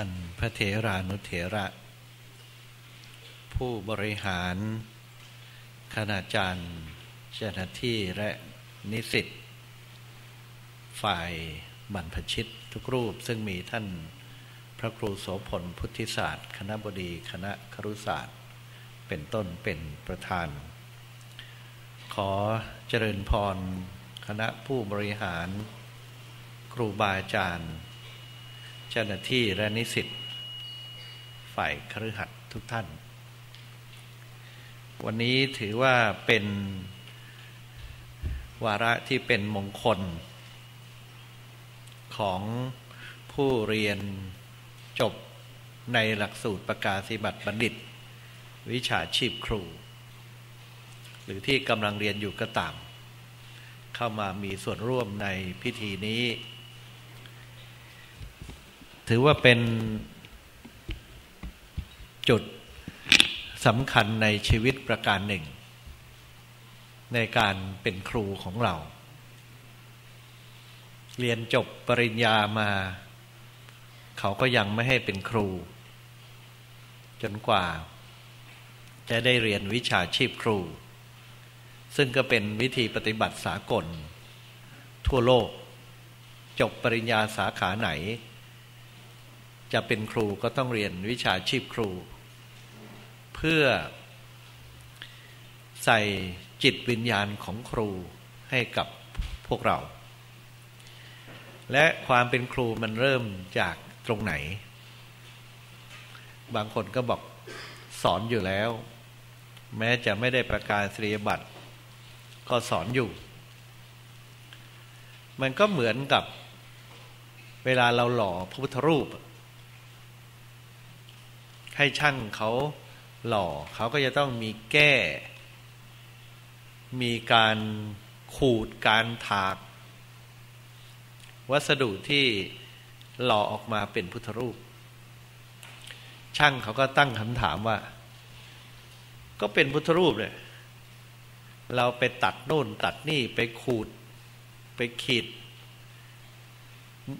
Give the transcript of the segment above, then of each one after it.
ท่านพระเถรานุเถระ ผู้บริหาร คณาจารย์เจ้าหน้าที่และนิสิตฝ่ายบรรพชิตทุกรูปซึ่งมีท่านพระครูโสพลพุทธิศาสตร์ คณะบดีคณะครุศาสตร์ เป็นต้นเป็นประธาน ขอเจริญพร คณะผู้บริหาร ครูบาอาจารย์ เจ้าหน้าที่และนิสิตฝ่ายครือขัดทุกท่าน วันนี้ถือว่าเป็นวาระที่เป็นมงคล ของผู้เรียนจบในหลักสูตรประกาศิบัติบัณฑิต วิชาชีพครู หรือที่กำลังเรียนอยู่ก็ตาม เข้ามามีส่วนร่วมในพิธีนี้ ถือว่าเป็นจุดสำคัญในชีวิตประการหนึ่ง ในการเป็นครูของเรา เรียนจบปริญญามา เขาก็ยังไม่ให้เป็นครู จนกว่า จะได้เรียนวิชาชีพครู ซึ่งก็เป็นวิธีปฏิบัติสากล ทั่วโลก จบปริญญาสาขาไหน จะเป็นครูก็ต้องเรียนวิชาชีพครู เพื่อใส่จิตวิญญาณของครูให้กับพวกเรา และความเป็นครูมันเริ่มจากตรงไหน บางคนก็บอกสอนอยู่แล้ว แม้จะไม่ได้ประกาศสรีบัตรก็สอนอยู่ มันก็เหมือนกับเวลาเราหล่อพระพุทธรูป ให้ช่างเขาหล่อ เขาก็จะต้องมีแก้ มีการขูดการถาก วัสดุที่หล่อออกมาเป็นพุทธรูป ช่างเขาก็ตั้งคำถามว่า ก็เป็นพุทธรูปเลยเราไปตัดโน่นตัดนี่ไปขูดไปขีด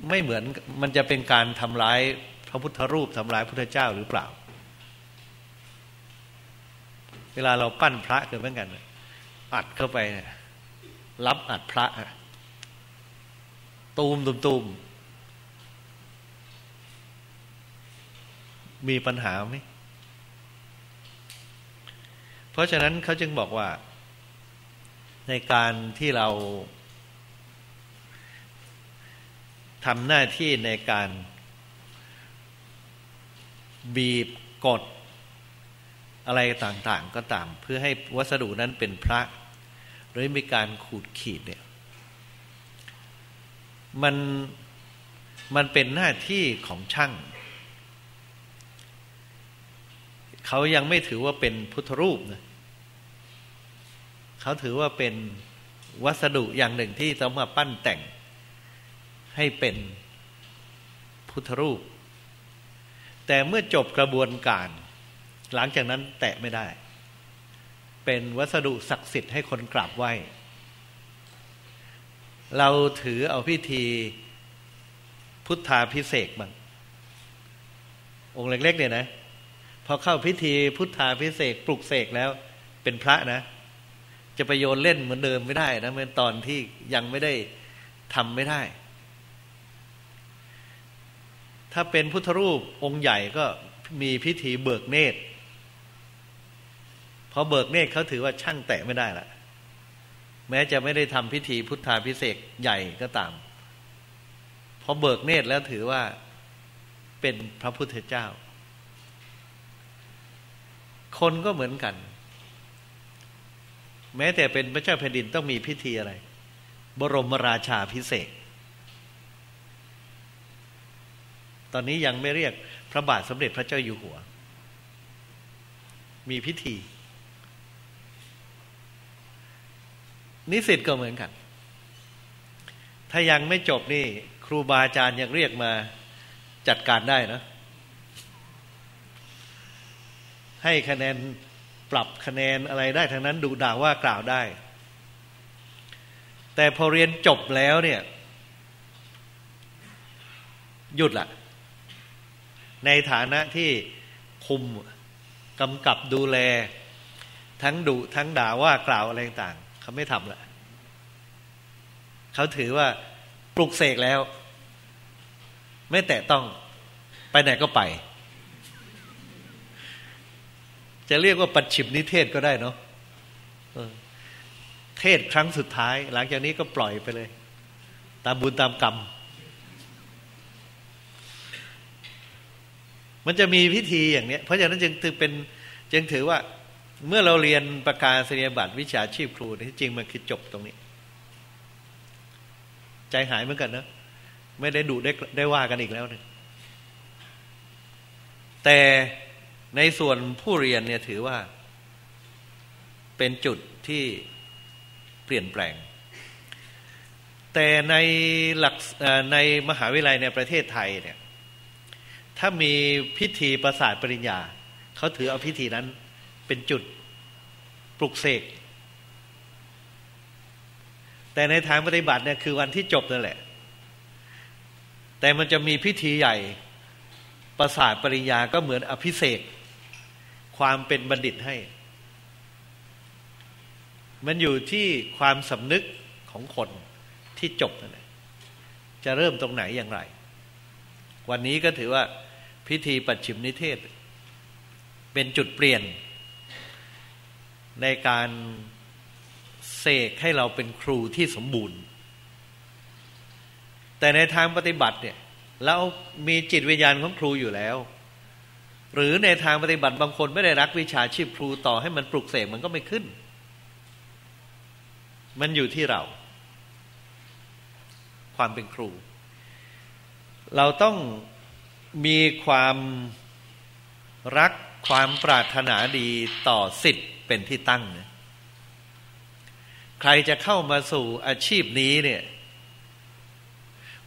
ไม่เหมือนมันจะเป็นการทำร้ายพระพุทธรูปทำร้ายพระเจ้าหรือเปล่า เวลาเราปั้นพระเกันเหมือนกันอัดเข้าไปรับอัดพระตูมตูมตูมมีปัญหาไหมเพราะฉะนั้นเขาจึงบอกว่า ในการที่เราทำหน้าที่ในการบีบกด อะไรต่างๆก็ตาม เพื่อให้วัสดุนั้นเป็นพระหรือมีการขูดขีดเนี่ยมันมันเป็นหน้าที่ของช่าง เขายังไม่ถือว่าเป็นพุทธรูปนะเขาถือว่าเป็นวัสดุอย่างหนึ่งที่ต้องมาปั้นแต่ง ให้เป็นพุทธรูป แต่เมื่อจบกระบวนการ หลังจากนั้นแตะไม่ได้ เป็นวัสดุศักดิ์สิทธิ์ให้คนกราบไหว้ เราถือเอาพิธีพุทธาพิเศษบ้างองค์เล็ก ๆ เนี่ยนะพอเข้าพิธีพุทธาพิเศษปลุกเสกแล้วเป็นพระนะ จะไปโยนเล่นเหมือนเดิมไม่ได้นะเมื่อตอนที่ยังไม่ได้ทำไม่ได้ ถ้าเป็นพุทธรูปองค์ใหญ่ก็มีพิธีเบิกเนตร อเบิกเนตรเขาถือว่าช่างแตะไม่ได้ละแม้จะไม่ได้ทำพิธีพุทธาพิเศษใหญ่ก็ตามพอเบิกเนตรแล้วถือว่าเป็นพระพุทธเจ้า คนก็เหมือนกัน แม้แต่เป็นพระเจ้าแผ่นดินต้องมีพิธีอะไร บรมราชาพิเศษ ตอนนี้ยังไม่เรียกพระบาทสมเด็จพระเจ้าอยู่หัว มีพิธี นิสิตก็เหมือนกัน ถ้ายังไม่จบนี่ ครูบาอาจารย์ยังเรียกมาจัดการได้นะให้คะแนนปรับคะแนนอะไรได้ทั้งนั้นดูด่าว่ากล่าวได้ แต่พอเรียนจบแล้วเนี่ย หยุดละในฐานะที่คุมกำกับดูแล ทั้งดุทั้งด่าว่ากล่าวอะไรต่าง เขาไม่ทำละเขาถือว่าปลุกเสกแล้ว ไม่แตะต้องไปไหนก็ไป จะเรียกว่าปัจฉิมนิเทศก็ได้เนาะเทศครั้งสุดท้าย หลังจากนี้ก็ปล่อยไปเลย ตามบุญตามกรรม มันจะมีพิธีอย่างเนี้ย เพราะฉะนั้นจึงถือเป็น จึงถือว่า เมื่อเราเรียนประกาศนียบัตรวิชาชีพครูที่จริงมันคือจบตรงนี้ ใจหายเหมือนกันนะไม่ได้ดุได้ได้ว่ากันอีกแล้วนี่แต่ในส่วนผู้เรียนเนี่ยถือว่า เป็นจุดที่เปลี่ยนแปลง แต่ในหลักในมหาวิทยาลัยในประเทศไทยเนี่ย ถ้ามีพิธีประสาทปริญญา เขาถือเอาพิธีนั้น เป็นจุดปลุกเสก แต่ในทางปฏิบัติเนี่ยคือวันที่จบนั่นแหละ แต่มันจะมีพิธีใหญ่ประสาทปริญญาก็เหมือนอภิเษกความเป็นบัณฑิตให้ มันอยู่ที่ความสำนึกของคนที่จบนั่นแหละจะเริ่มตรงไหนอย่างไร วันนี้ก็ถือว่าพิธีปัจฉิมนิเทศ เป็นจุดเปลี่ยน ในการเสกให้เราเป็นครูที่สมบูรณ์ แต่ในทางปฏิบัติเนี่ยเรามีจิตวิญญาณของครูอยู่แล้ว หรือในทางปฏิบัติบางคนไม่ได้รักวิชาชีพครูต่อให้มันปลุกเสกมันก็ไม่ขึ้น มันอยู่ที่เรา ความเป็นครู เราต้องมีความรักความปรารถนาดีต่อสิทธิ์ เป็นที่ตั้งนะใครจะเข้ามาสู่อาชีพนี้เนี่ย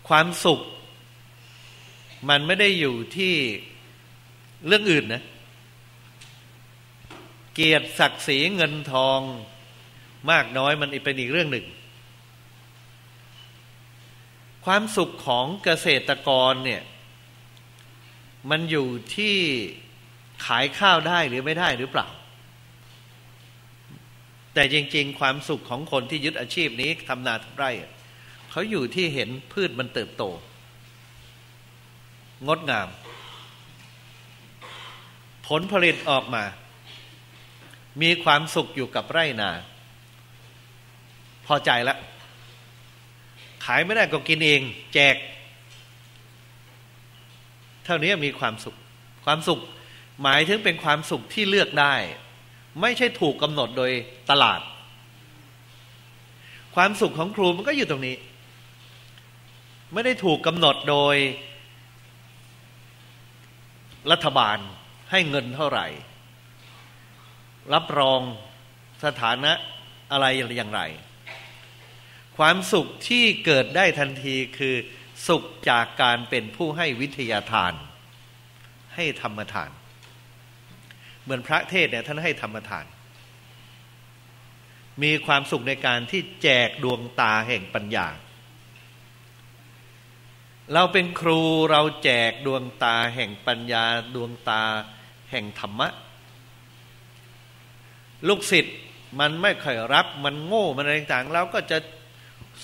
ความสุข มันไม่ได้อยู่ที่เรื่องอื่นนะ เกียรติศักดิ์ศรีเงินทองมากน้อยมันเป็นอีกเรื่องหนึ่ง ความสุขของเกษตรกรเนี่ย มันอยู่ที่ขายข้าวได้หรือไม่ได้หรือเปล่า แต่จริง ๆ ความสุขของคนที่ยึดอาชีพนี้ทำนาทำไร่เขาอยู่ที่เห็นพืชมันเติบโต งดงาม ผลผลิตออกมา มีความสุขอยู่กับไร่นา พอใจแล้วขายไม่ได้ก็กินเอง แจก เท่านี้มีความสุข ความสุขหมายถึงเป็นความสุขที่เลือกได้ ไม่ใช่ถูกกำหนดโดยตลาด ความสุขของครูมันก็อยู่ตรงนี้ ไม่ได้ถูกกำหนดโดย รัฐบาลให้เงินเท่าไหร่ รับรองสถานะอะไรอย่างไร ความสุขที่เกิดได้ทันทีคือสุขจากการเป็นผู้ให้วิทยาทาน ให้ธรรมทาน เหมือนพระเทศเนี่ยท่านให้ธรรมทาน มีความสุขในการที่แจกดวงตาแห่งปัญญา เราเป็นครูเราแจกดวงตาแห่งปัญญาดวงตาแห่งธรรมะ ลูกศิษย์มันไม่ค่อยรับมันโง่มันอะไรต่างเราก็จะ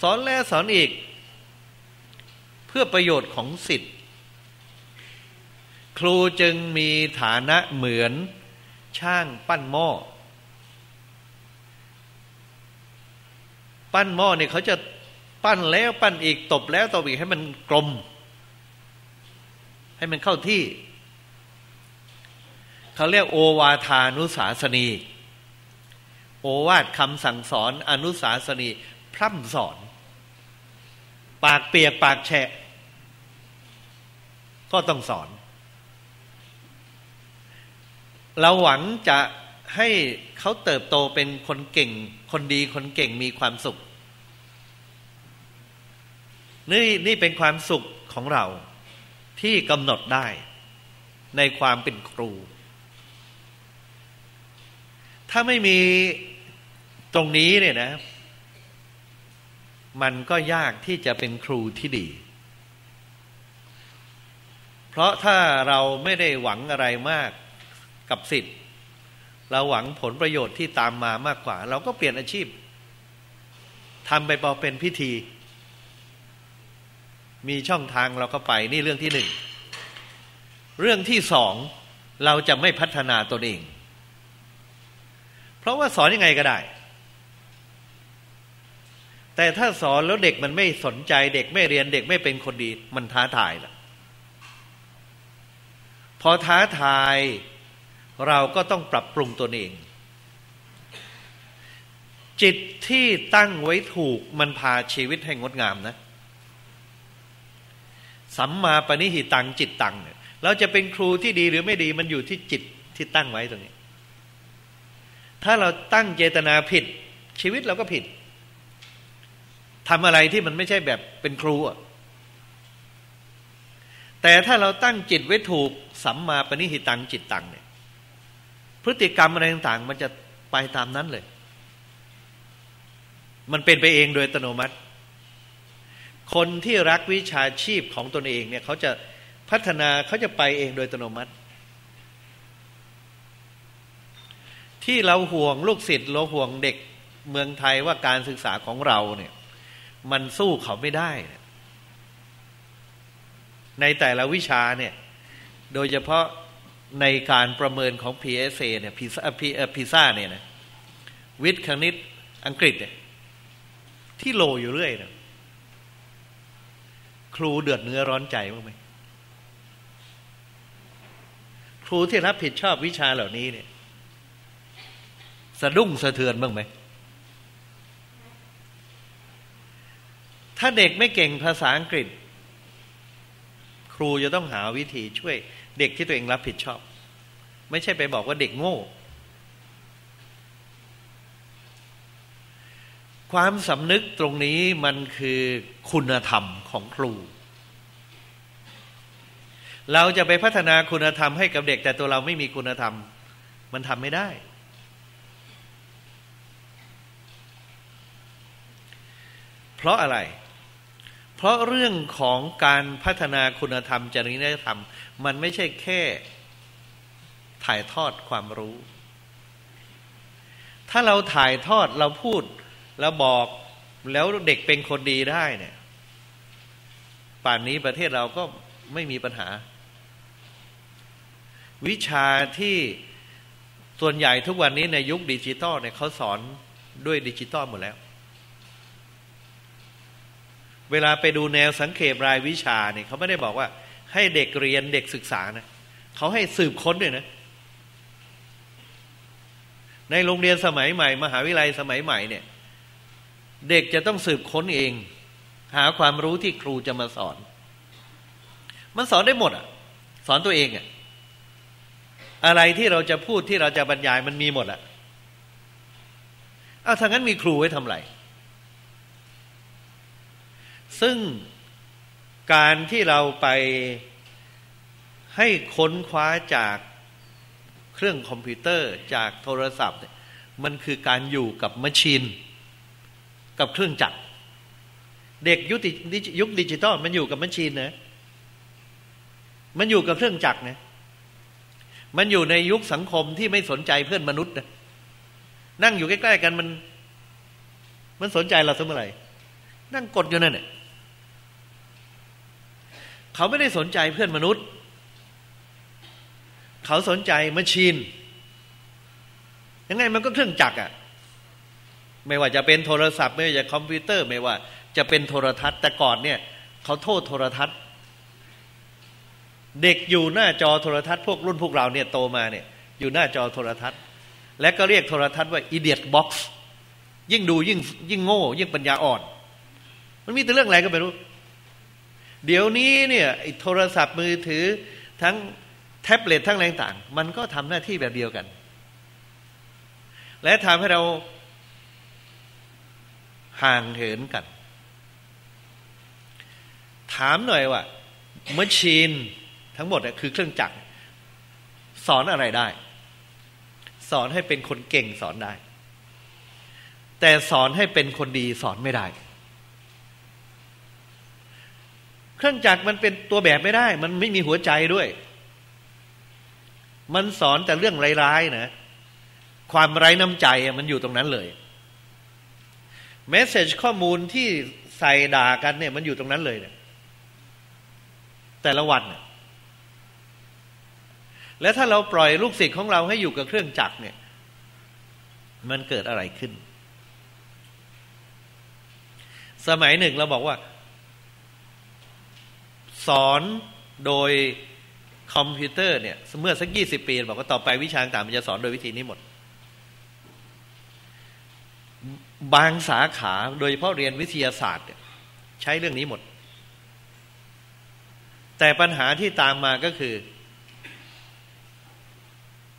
สอนแล้วสอนอีก เพื่อประโยชน์ของสิทธิ์ครูจึงมีฐานะเหมือน ช่างปั้นหม้อ ปั้นหม้อเนี่ยเขาจะปั้นแล้วปั้นอีกตบแล้วตบอีกให้มันกลม ให้มันเข้าที่ เขาเรียกโอวาทานุสาสนี โอวาทคำสั่งสอนอนุสาสนี พร่ำสอน ปากเปียกปากแฉะ ก็ต้องสอน เราหวังจะให้เขาเติบโตเป็นคนเก่ง คนดีคนเก่งมีความสุข นี่นี่เป็นความสุขของเราที่กำหนดได้ในความเป็นครู ถ้าไม่มีตรงนี้เนี่ยนะ มันก็ยากที่จะเป็นครูที่ดี เพราะถ้าเราไม่ได้หวังอะไรมาก กับสิทธิ์ เราหวังผลประโยชน์ที่ตามมามากกว่า เราก็เปลี่ยนอาชีพทำไปพอเป็นพิธี มีช่องทางเราก็ไปนี่เรื่องที่หนึ่ง เรื่องที่สองเราจะไม่พัฒนาตนเอง เพราะว่าสอนยังไงก็ได้ แต่ถ้าสอนแล้วเด็กมันไม่สนใจเด็กไม่เรียนเด็กไม่เป็นคนดี มันท้าทายละพอท้าทาย เราก็ต้องปรับปรุงตนเอง จิตที่ตั้งไว้ถูกมันพาชีวิตให้งดงามนะ สัมมาปณิหิตังจิตตังเนี่ยเราจะเป็นครูที่ดีหรือไม่ดีมันอยู่ที่จิตที่ตั้งไว้ตรงนี้ ถ้าเราตั้งเจตนาผิด ชีวิตเราก็ผิดทำอะไรที่มันไม่ใช่แบบเป็นครูอะแต่ถ้าเราตั้งจิตไว้ถูกสัมมาปณิหิตังจิตตังเนี่ย พฤติกรรมอะไรต่างๆ มันจะไปตามนั้นเลย มันเป็นไปเองโดยอัตโนมัติ คนที่รักวิชาชีพของตนเองเนี่ยเขาจะพัฒนาเขาจะไปเองโดยอัตโนมัติ ที่เราห่วงลูกศิษย์เราห่วงเด็กเมืองไทยว่าการศึกษาของเราเนี่ย มันสู้เขาไม่ได้ ในแต่ละวิชาเนี่ย โดยเฉพาะ ในการประเมินของ PSA เนี่ยพีซ่าพีซ่าเนี่ยนะวิทย์คณิตอังกฤษเนี่ยที่โลอยู่เรื่อยนะครูเดือดเนื้อร้อนใจบ้างไหมครูที่รับผิดชอบวิชาเหล่านี้เนี่ย สะดุ้งสะเทือนบ้างไหม ถ้าเด็กไม่เก่งภาษาอังกฤษ ครูจะต้องหาวิธีช่วย เด็กที่ตัวเองรับผิดชอบ ไม่ใช่ไปบอกว่าเด็กโง่ ความสำนึกตรงนี้มันคือคุณธรรมของครู เราจะไปพัฒนาคุณธรรมให้กับเด็ก แต่ตัวเราไม่มีคุณธรรม มันทำไม่ได้เพราะอะไร เพราะเรื่องของการพัฒนาคุณธรรมจริยธรรม มันไม่ใช่แค่ถ่ายทอดความรู้ ถ้าเราถ่ายทอดเราพูดเราบอกแล้วเด็กเป็นคนดีได้เนี่ย ป่านนี้ประเทศเราก็ไม่มีปัญหา วิชาที่ส่วนใหญ่ทุกวันนี้ในยุคดิจิตอลเนี่ยเขาสอนด้วยดิจิตอลหมดแล้ว เวลาไปดูแนวสังเขปรายวิชาเนี่ยเขาไม่ได้บอกว่า ให้เด็กเรียนเด็กศึกษานะเขาให้สืบค้นด้วยนะ ในโรงเรียนสมัยใหม่ มหาวิทยาลัยสมัยใหม่เนี่ย เด็กจะต้องสืบค้นเอง หาความรู้ที่ครูจะมาสอน มันสอนได้หมดอะ สอนตัวเองอะอะไรที่เราจะพูดที่เราจะบรรยายมันมีหมดอะเอาถ้างั้นมีครูไว้ทำไร ซึ่ง การที่เราไปให้ค้นคว้าจากเครื่องคอมพิวเตอร์จากโทรศัพท์มันคือการอยู่กับ machine กับเครื่องจักร เด็กยุคยุคดิจิตอลมันอยู่กับ machine นะมันอยู่กับเครื่องจักรนะมันอยู่ในยุคสังคมที่ไม่สนใจเพื่อนมนุษย์นะนั่งอยู่ใกล้ๆกันมัน มันสนใจเราเสมอไรนั่งกดอยู่นั่นเนี่ย เขาไม่ได้สนใจเพื่อนมนุษย์ เขาสนใจมชีน ยังไงมันก็เครื่องจักรอะไม่ว่าจะเป็นโทรศัพท์ ไม่ว่าจะคอมพิวเตอร์ ไม่ว่า จะเป็นโทรทัศน์ แต่ก่อนเนี่ย เขาโทษโทรทัศน์ เด็กอยู่หน้าจอโทรทัศน์พวกรุ่นพวกเราเนี่ยโตมาเนี่ย อยู่หน้าจอโทรทัศน์ และก็เรียกโทรทัศน์ว่า idiot box ยิ่งดูยิ่งยิ่งโง่ ยิ่งปัญญาอ่อน มันมีแต่เรื่องอะไรก็ไม่รู้ เดี๋ยวนี้เนี่ยโทรศัพท์มือถือทั้งแท็บเล็ตทั้งอะไรต่าง มันก็ทำหน้าที่แบบเดียวกัน และทำให้เราห่างเหินกัน ถามหน่อยว่าเมชีนทั้งหมดคือเครื่องจักร สอนอะไรได้ สอนให้เป็นคนเก่งสอนได้ แต่สอนให้เป็นคนดีสอนไม่ได้ เครื่องจักรมันเป็นตัวแบบไม่ได้ มันไม่มีหัวใจด้วย มันสอนแต่เรื่องร้ายๆนะ ความไร้น้ำใจมันอยู่ตรงนั้นเลยเมสเซจข้อมูลที่ใส่ด่ากันเนี่ย มันอยู่ตรงนั้นเลยเนี่ยแต่ละวันเนี่ยแล้วถ้าเราปล่อยลูกศิษย์ของเราให้อยู่กับเครื่องจักรเนี่ย มันเกิดอะไรขึ้น สมัยหนึ่งเราบอกว่า สอนโดยคอมพิวเตอร์เนี่ยเมื่อสักยี่สิบปี บอกว่าต่อไปวิชาต่างมันจะสอนโดยวิธีนี้หมด บางสาขาโดยเฉพาะเรียนวิทยาศาสตร์ใช้เรื่องนี้หมด แต่ปัญหาที่ตามมาก็คือ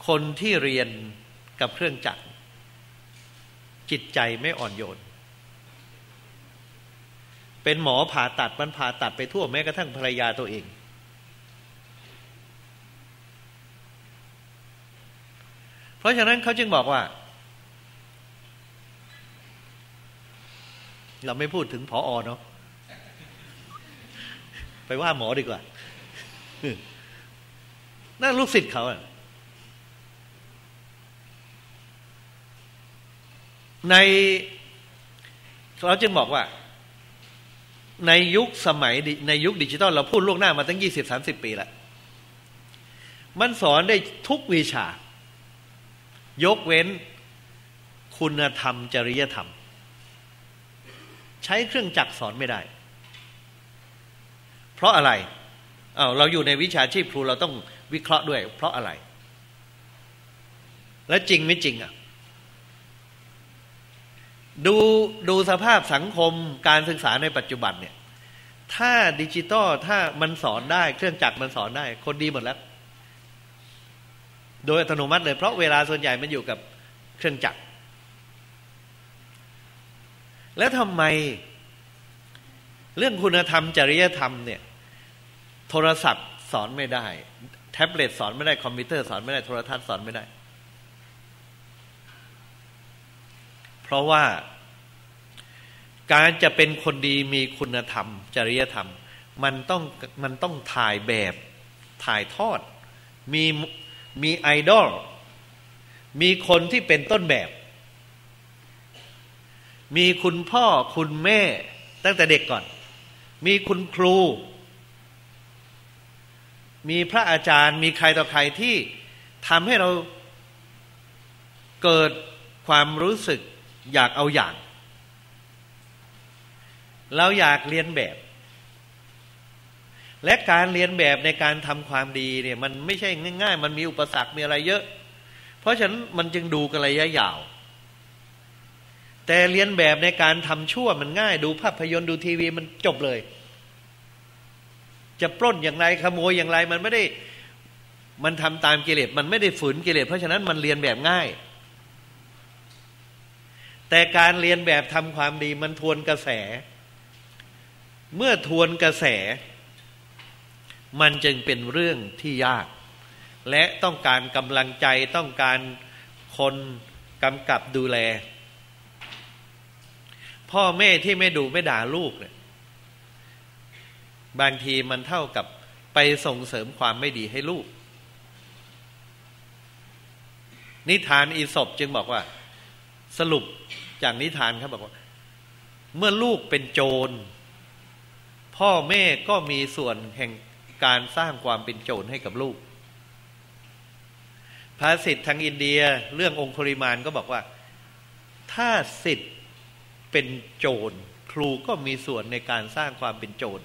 คนที่เรียนกับเครื่องจักรจิตใจไม่อ่อนโยน เป็นหมอผ่าตัดมันผ่าตัดไปทั่วแม้กระทั่งภรรยาตัวเอง เพราะฉะนั้นเขาจึงบอกว่า เราไม่พูดถึงพออเนาะไปว่าหมอดีกว่านั่นลูกศิษย์เขาอะในเราจึงบอกว่า ในยุคสมัยในยุคดิจิตอลเราพูดล่วงหน้ามาตั้งยี่สิบสามสิบปีล้วมันสอนได้ทุกวิชา ยกเว้นคุณธรรมจริยธรรม ใช้เครื่องจักรสอนไม่ได้ เพราะอะไรอา้าวเราอยู่ในวิชาชีพครูเราต้องวิเคราะห์ด้วย เพราะอะไร และจริงไม่จริงอะ ดูดูสภาพสังคมการศึกษาในปัจจุบันเนี่ย ถ้าดิจิตอลถ้ามันสอนได้เครื่องจักรมันสอนได้ คนดีหมดแล้ว โดยอัตโนมัติเลย เพราะเวลาส่วนใหญ่มันอยู่กับเครื่องจักร แล้วทำไม เรื่องคุณธรรม จริยธรรมเนี่ย โทรศัพท์สอนไม่ได้ แท็บเล็ตสอนไม่ได้คอมพิวเตอร์สอนไม่ได้โทรทัศน์สอนไม่ได้ เพราะว่า การจะเป็นคนดีมีคุณธรรม จริยธรรม มันต้องมันต้องถ่ายแบบถ่ายทอด มีมีไอดอลมีคนที่เป็นต้นแบบ มีคุณพ่อคุณแม่ตั้งแต่เด็กก่อน มีคุณครู มีพระอาจารย์ มีใครต่อใครที่ทำให้เราเกิดความรู้สึก อยากเอาอย่าง เราอยากเรียนแบบ และการเรียนแบบในการทำความดีเนี่ยมันไม่ใช่ง่าย ๆ มันมีอุปสรรคมีอะไรเยอะ เพราะฉะนั้นมันจึงดูกันระยะยาว แต่เรียนแบบในการทำชั่วมันง่าย ดูภาพยนตร์ดูทีวีมันจบเลย จะปล้นอย่างไรขโมยอย่างไรมันไม่ได้ มันทำตามกิเลสมันไม่ได้ฝืนกิเลสเพราะฉะนั้นมันเรียนแบบง่าย แต่การเรียนแบบทำความดีมันทวนกระแส เมื่อทวนกระแส มันจึงเป็นเรื่องที่ยาก และต้องการกำลังใจต้องการคนกำกับดูแล พ่อแม่ที่ไม่ดูไม่ด่าลูกเนี่ยบางทีมันเท่ากับไปส่งเสริมความไม่ดีให้ลูก นิทานอีศบจึงบอกว่า สรุปจากนิทานครับบอกว่า เมื่อลูกเป็นโจร พ่อแม่ก็มีส่วนแห่งการสร้างความเป็นโจรให้กับลูก ภาษิตทางอินเดียเรื่ององคุริมานก็บอกว่า ถ้าสิทธิ์เป็นโจร ครูก็มีส่วนในการสร้างความเป็นโจร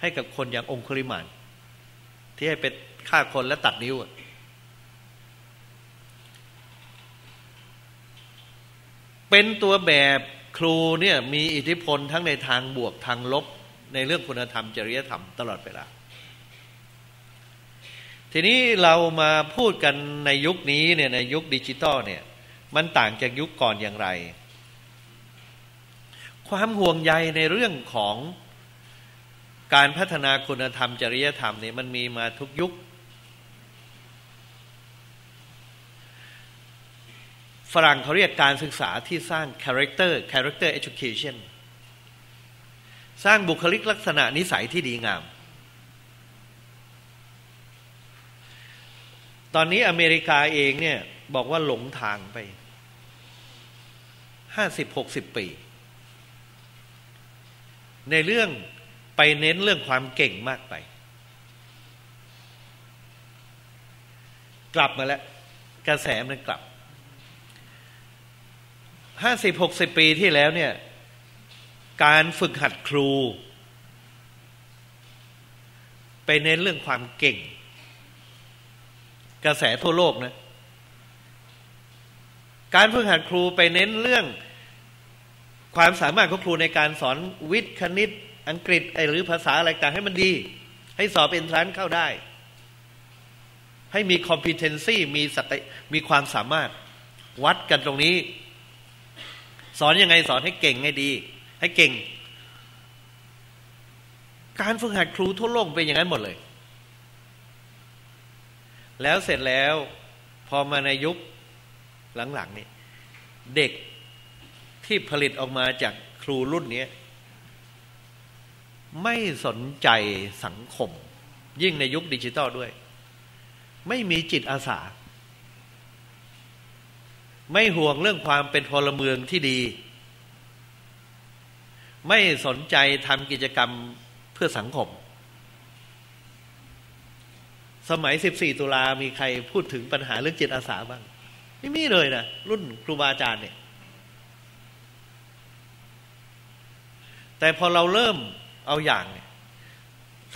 ให้กับคนอย่างองคุริมาน ที่ให้เป็นฆ่าคนและตัดนิ้ว เป็นตัวแบบครูเนี่ยมีอิทธิพลทั้งในทางบวกทางลบในเรื่องคุณธรรมจริยธรรมตลอดเวลา ทีนี้เรามาพูดกันในยุคนี้เนี่ยในยุคดิจิตอลเนี่ย มันต่างจากยุคก่อนอย่างไร ความห่วงใยในเรื่องของการพัฒนาคุณธรรมจริยธรรมเนี่ยมันมีมาทุกยุค ฝรั่งเขาเรียกการศึกษาที่สร้าง character character education สร้างบุคลิกลักษณะนิสัยที่ดีงาม ตอนนี้อเมริกาเองเนี่ยบอกว่าหลงทางไปห้าสิบหกสิบปี ในเรื่องไปเน้นเรื่องความเก่งมากไป กลับมาแล้ว กระแสมันกลับ ห้าสิบหกสิบปีที่แล้วเนี่ย การฝึกหัดครู ไปเน้นเรื่องความเก่ง กระแสทั่วโลกนะ การฝึกหัดครูไปเน้นเรื่องความสามารถของครูในการสอนวิทย์คณิต อังกฤษหรือภาษาอะไรต่างให้มันดี ให้สอบเป็นทรานเข้าได้ ให้มี competency มีสติมีความสามารถวัดกันตรงนี้ สอนยังไงสอนให้เก่งให้ดี ให้เก่ง การฝึกหัดครูทั่วโลกเป็นอย่างนั้นหมดเลย แล้วเสร็จแล้ว พอมาในยุคหลังๆนี่เด็กที่ผลิตออกมาจากครูรุ่นนี้ไม่สนใจสังคม ยิ่งในยุคดิจิตอลด้วย ไม่มีจิตอาสา ไม่ห่วงเรื่องความเป็นพลเมืองที่ดี ไม่สนใจทำกิจกรรมเพื่อสังคม สมัย 14 ตุลามีใครพูดถึงปัญหาเรื่องจิตอาสาบ้าง ไม่มีเลยนะรุ่นครูบาอาจารย์เนี่ย แต่พอเราเริ่มเอาอย่างเนี่ย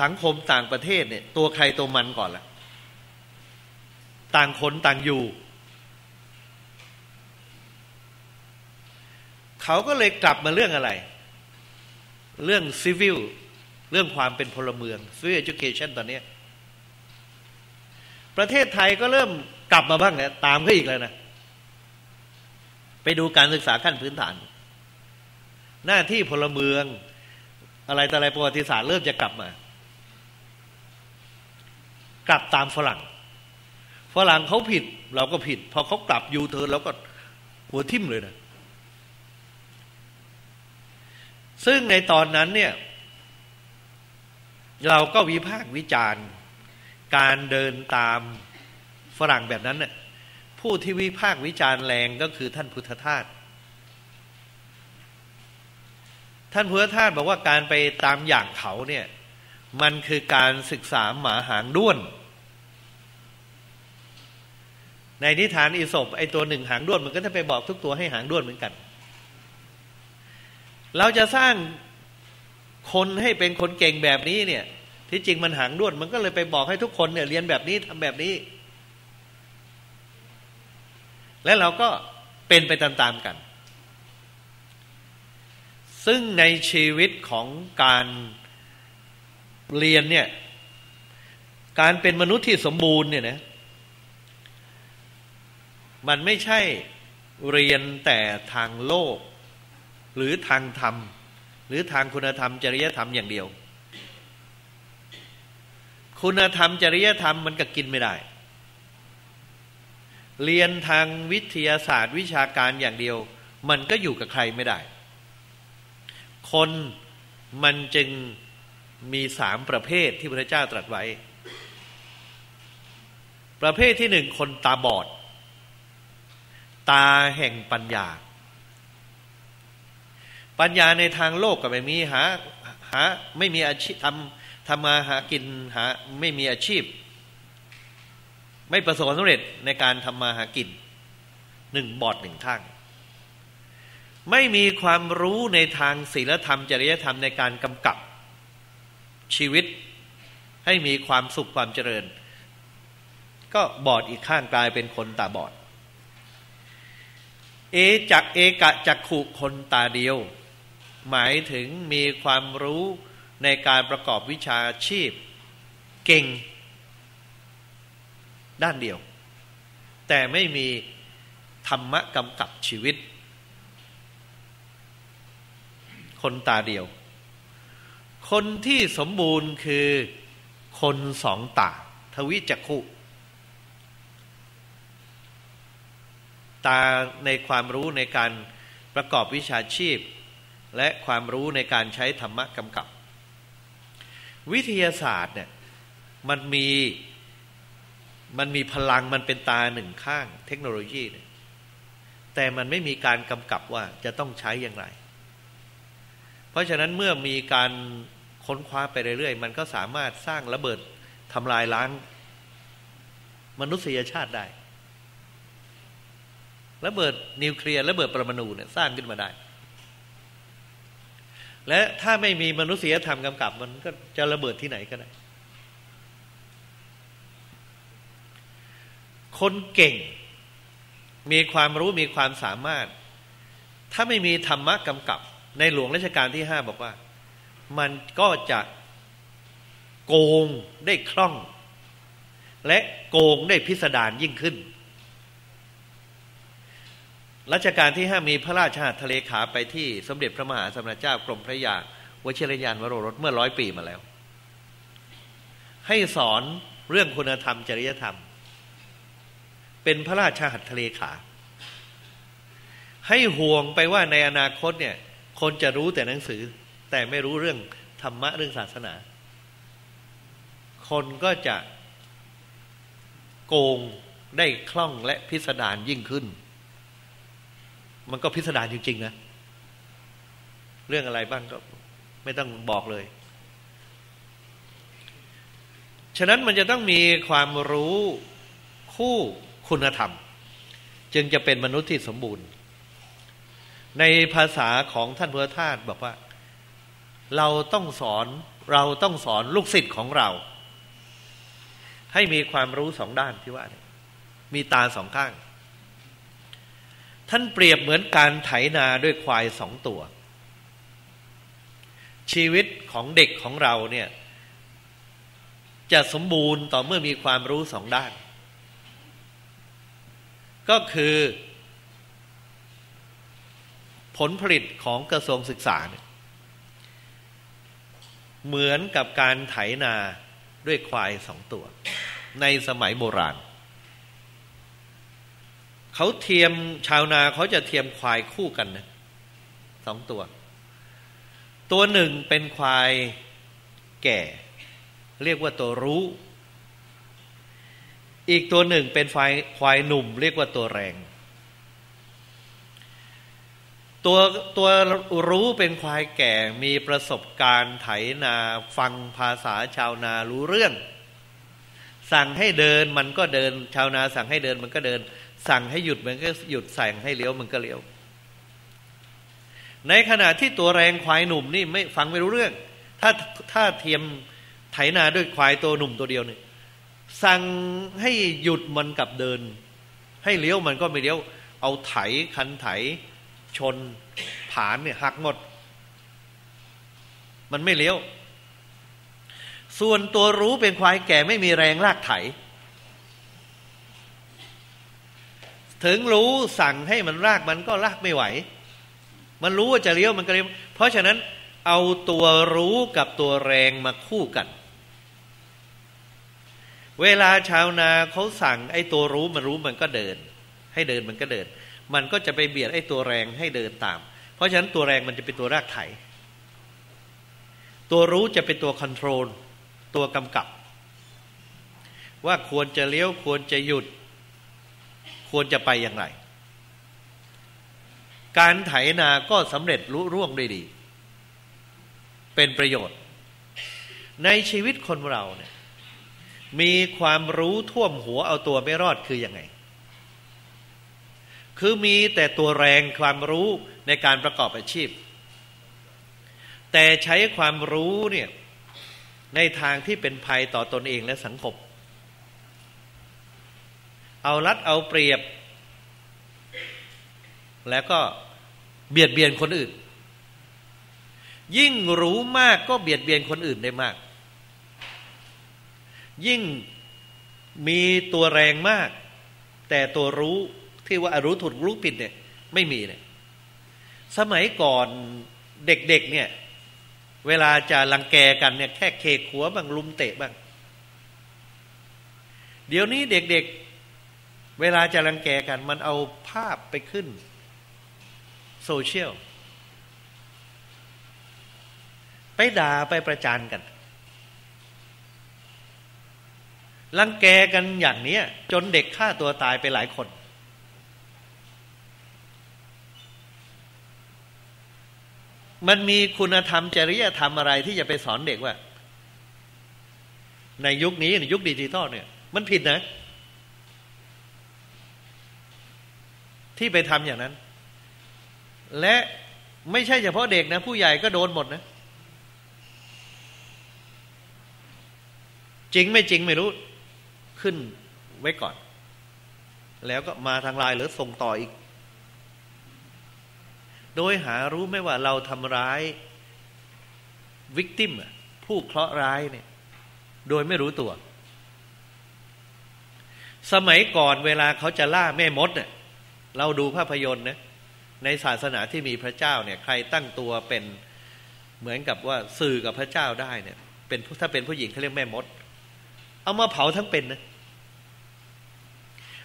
สังคมต่างประเทศเนี่ย ตัวใครตัวมันก่อนละต่างคนต่างอยู่ เขาก็เลยกลับมาเรื่องอะไร เรื่องซิวิลเรื่องความเป็นพลเมืองซิวิลเอจูเคชันตอนนี้ ประเทศไทยก็เริ่มกลับมาบ้างแล้วตามก็อีกแล้วนะ ไปดูการศึกษาขั้นพื้นฐาน หน้าที่พลเมือง อะไรแต่อะไรประวัติศาสตร์เริ่มจะกลับมา กลับตามฝรั่งฝรั่งเขาผิดเราก็ผิด พอเขากลับยูเทิร์นเราก็หัวทิ่มเลยนะ ซึ่งในตอนนั้นเนี่ย เราก็วิพากษ์วิจารณ์ การเดินตามฝรั่งแบบนั้นเนี่ยผู้ที่วิพากษ์วิจารณ์แรงก็คือท่านพุทธทาสท่านพุทธทาสบอกว่าการไปตามอย่างเขาเนี่ย มันคือการศึกษาหมาหางด้วน ในนิทานอิศบไอตัวหนึ่งหางด้วนมันก็จะไปบอกทุกตัวให้หางด้วนเหมือนกัน เราจะสร้างคนให้เป็นคนเก่งแบบนี้เนี่ย ที่จริงมันหางด้วน มันก็เลยไปบอกให้ทุกคนเนี่ยเรียนแบบนี้ทำแบบนี้ และเราก็เป็นไปตามๆกัน ซึ่งในชีวิตของการเรียนเนี่ย การเป็นมนุษย์ที่สมบูรณ์เนี่ยนะ มันไม่ใช่เรียนแต่ทางโลก หรือทางธรรม หรือทางคุณธรรม จริยธรรมอย่างเดียว คุณธรรม จริยธรรมมันก็กินไม่ได้ เรียนทางวิทยาศาสตร์วิชาการอย่างเดียว มันก็อยู่กับใครไม่ได้ คนมันจึงมีสามประเภทที่พระเจ้าตรัสไว้ ประเภทที่หนึ่งคนตาบอด ตาแห่งปัญญา ปัญญาในทางโลกก็ไม่มีหาหาไม่มีอาชีพทำทำมาหากินหาไม่มีอาชีพ ไม่ประสบความสำเร็จในการทำมาหากินหนึ่งบอดหนึ่งข้าง ไม่มีความรู้ในทางศีลธรรม จริยธรรมในการกำกับชีวิตให้มีความสุขความเจริญ ก็บอดอีกข้างกลายเป็นคนตาบอด เอจักเอกะจักขุคนตาเดียว หมายถึงมีความรู้ในการประกอบวิชาชีพ เก่ง ด้านเดียว แต่ไม่มีธรรมะกำกับชีวิต คนตาเดียว คนที่สมบูรณ์คือคนสองตา ทวิจักขุตาในความรู้ในการประกอบวิชาชีพ และความรู้ในการใช้ธรรมะกำกับ วิทยาศาสตร์เนี่ยมันมีมันมีพลังมันเป็นตาหนึ่งข้างเทคโนโลยีเนี่ยแต่มันไม่มีการกำกับว่าจะต้องใช้อย่างไร เพราะฉะนั้นเมื่อมีการค้นคว้าไปเรื่อยๆ มันก็สามารถสร้างระเบิดทำลายล้างมนุษยชาติได้ ระเบิดนิวเคลียร์ระเบิดปรมาณูเนี่ยสร้างขึ้นมาได้ และถ้าไม่มีมนุษยธรรมกำกับ มันก็จะระเบิดที่ไหนก็ได้ คนเก่ง มีความรู้มีความสามารถ ถ้าไม่มีธรรมะกำกับ ในหลวงรัชกาลที่ห้าบอกว่า มันก็จะโกงได้คล่อง และโกงได้พิสดารยิ่งขึ้น รัชกาลที่ห้ามีพระราชาทะเลขาไปที่สมเด็จพระมหาสมณเจ้ากรมพระยาวชิรยานวโรรสเมื่อร้อยปีมาแล้ว ให้สอนเรื่องคุณธรรมจริยธรรม เป็นพระราชาหัตถเลขา ให้ห่วงไปว่าในอนาคตเนี่ย คนจะรู้แต่หนังสือ แต่ไม่รู้เรื่องธรรมะเรื่องศาสนา คนก็จะโกงได้คล่องและพิสดารยิ่งขึ้น มันก็พิสดารจริง ๆ นะ เรื่องอะไรบ้างก็ไม่ต้องบอกเลย ฉะนั้นมันจะต้องมีความรู้คู่คุณธรรม จึงจะเป็นมนุษย์ที่สมบูรณ์ ในภาษาของท่านพุทธทาสบอกว่า เราต้องสอนเราต้องสอนลูกศิษย์ของเรา ให้มีความรู้สองด้านที่ว่า มีตาสองข้าง ท่านเปรียบเหมือนการไถนาด้วยควายสองตัว ชีวิตของเด็กของเราเนี่ย จะสมบูรณ์ต่อเมื่อมีความรู้สองด้าน ก็คือ ผลผลิตของกระทรวงศึกษาเเหมือนกับการไถนาด้วยควายสองตัว ในสมัยโบราณ เขาเทียมชาวนาเขาจะเทียมควายคู่กันนะสองตัว ตัวหนึ่งเป็นควายแก่ เรียกว่าตัวรู้ อีกตัวหนึ่งเป็นควายควายหนุ่ม เรียกว่าตัวแรง ตัวตัวรู้เป็นควายแก่มีประสบการณ์ไถนาฟังภาษาชาวนารู้เรื่อง สั่งให้เดินมันก็เดิน ชาวนาสั่งให้เดินมันก็เดิน สั่งให้หยุดมันก็หยุดสั่งให้เลี้ยวมันก็เลี้ยว ในขณะที่ตัวแรงควายหนุ่มนี่ไม่ฟังไม่รู้เรื่อง ถ้าถ้าเทียมไถนาด้วยควายตัวหนุ่มตัวเดียวเนี่ยสั่งให้หยุดมันกับเดิน ให้เลี้ยวมันก็ไม่เลี้ยว เอาไถคันไถ ชนผานเนี่ยหักหมด มันไม่เลี้ยว ส่วนตัวรู้เป็นควายแก่ไม่มีแรงลากไถ ถึงรู้สั่งให้มันลากมันก็ลากไม่ไหว มันรู้ว่าจะเลี้ยวมันก็เลี้ยวเพราะฉะนั้นเอาตัวรู้กับตัวแรงมาคู่กัน เวลาชาวนาเขาสั่งไอ้ตัวรู้มันรู้มันก็เดิน ให้เดินมันก็เดิน มันก็จะไปเบียดไอ้ตัวแรงให้เดินตาม เพราะฉะนั้นตัวแรงมันจะเป็นตัวรากไถ ตัวรู้จะเป็นตัวคอนโทรลตัวกำกับ ว่าควรจะเลี้ยวควรจะหยุด ควรจะไปอย่างไร การไถนาก็สำเร็จรุ่ร่วงได้ดี เป็นประโยชน์ ในชีวิตคนเราเนี่ยมีความรู้ท่วมหัวเอาตัวไม่รอดคืออยังไง คือมีแต่ตัวแรงความรู้ในการประกอบอาชีพ แต่ใช้ความรู้เนี่ยในทางที่เป็นภัยต่อตนเองและสังคม เอารัดเอาเปรียบ แล้วก็เบียดเบียนคนอื่น ยิ่งรู้มากก็เบียดเบียนคนอื่นได้มาก ยิ่งมีตัวแรงมาก แต่ตัวรู้ที่ว่ารู้ถูกรู้ผิดเนี่ย ไม่มีเนี่ยสมัยก่อนเด็กๆเนี่ย เวลาจะลังแกกันเนี่ยแค่เคขัวบ้างลุมเตะบ้าง เดี๋ยวนี้เด็กๆ เวลาจะลังแกกัน มันเอาภาพไปขึ้น โซเชียล ไปด่าไปประจานกันลังแกกันอย่างนี้จนเด็กฆ่าตัวตายไปหลายคน มันมีคุณธรรมจริยธรรมอะไรที่จะไปสอนเด็กว่า ในยุคนี้ในยุคดิจิตอลเนี่ย มันผิดนะ ที่ไปทำอย่างนั้น และไม่ใช่เฉพาะเด็กนะ ผู้ใหญ่ก็โดนหมดนะ จริงไม่จริงไม่รู้ ขึ้นไว้ก่อน แล้วก็มาทางไลน์หรือส่งต่ออีก โดยหารู้ไม่ว่าเราทำร้ายวิกติมผู้เคราะห์ร้ายเนี่ย โดยไม่รู้ตัว สมัยก่อนเวลาเขาจะล่าแม่มดเนี่ย เราดูภาพยนตร์นะในศาสนาที่มีพระเจ้าเนี่ย ใครตั้งตัวเป็นเหมือนกับว่าสื่อกับพระเจ้าได้เนี่ย เป็นถ้าเป็นผู้หญิงเขาเรียกแม่มด เอามาเผาทั้งเป็นนะ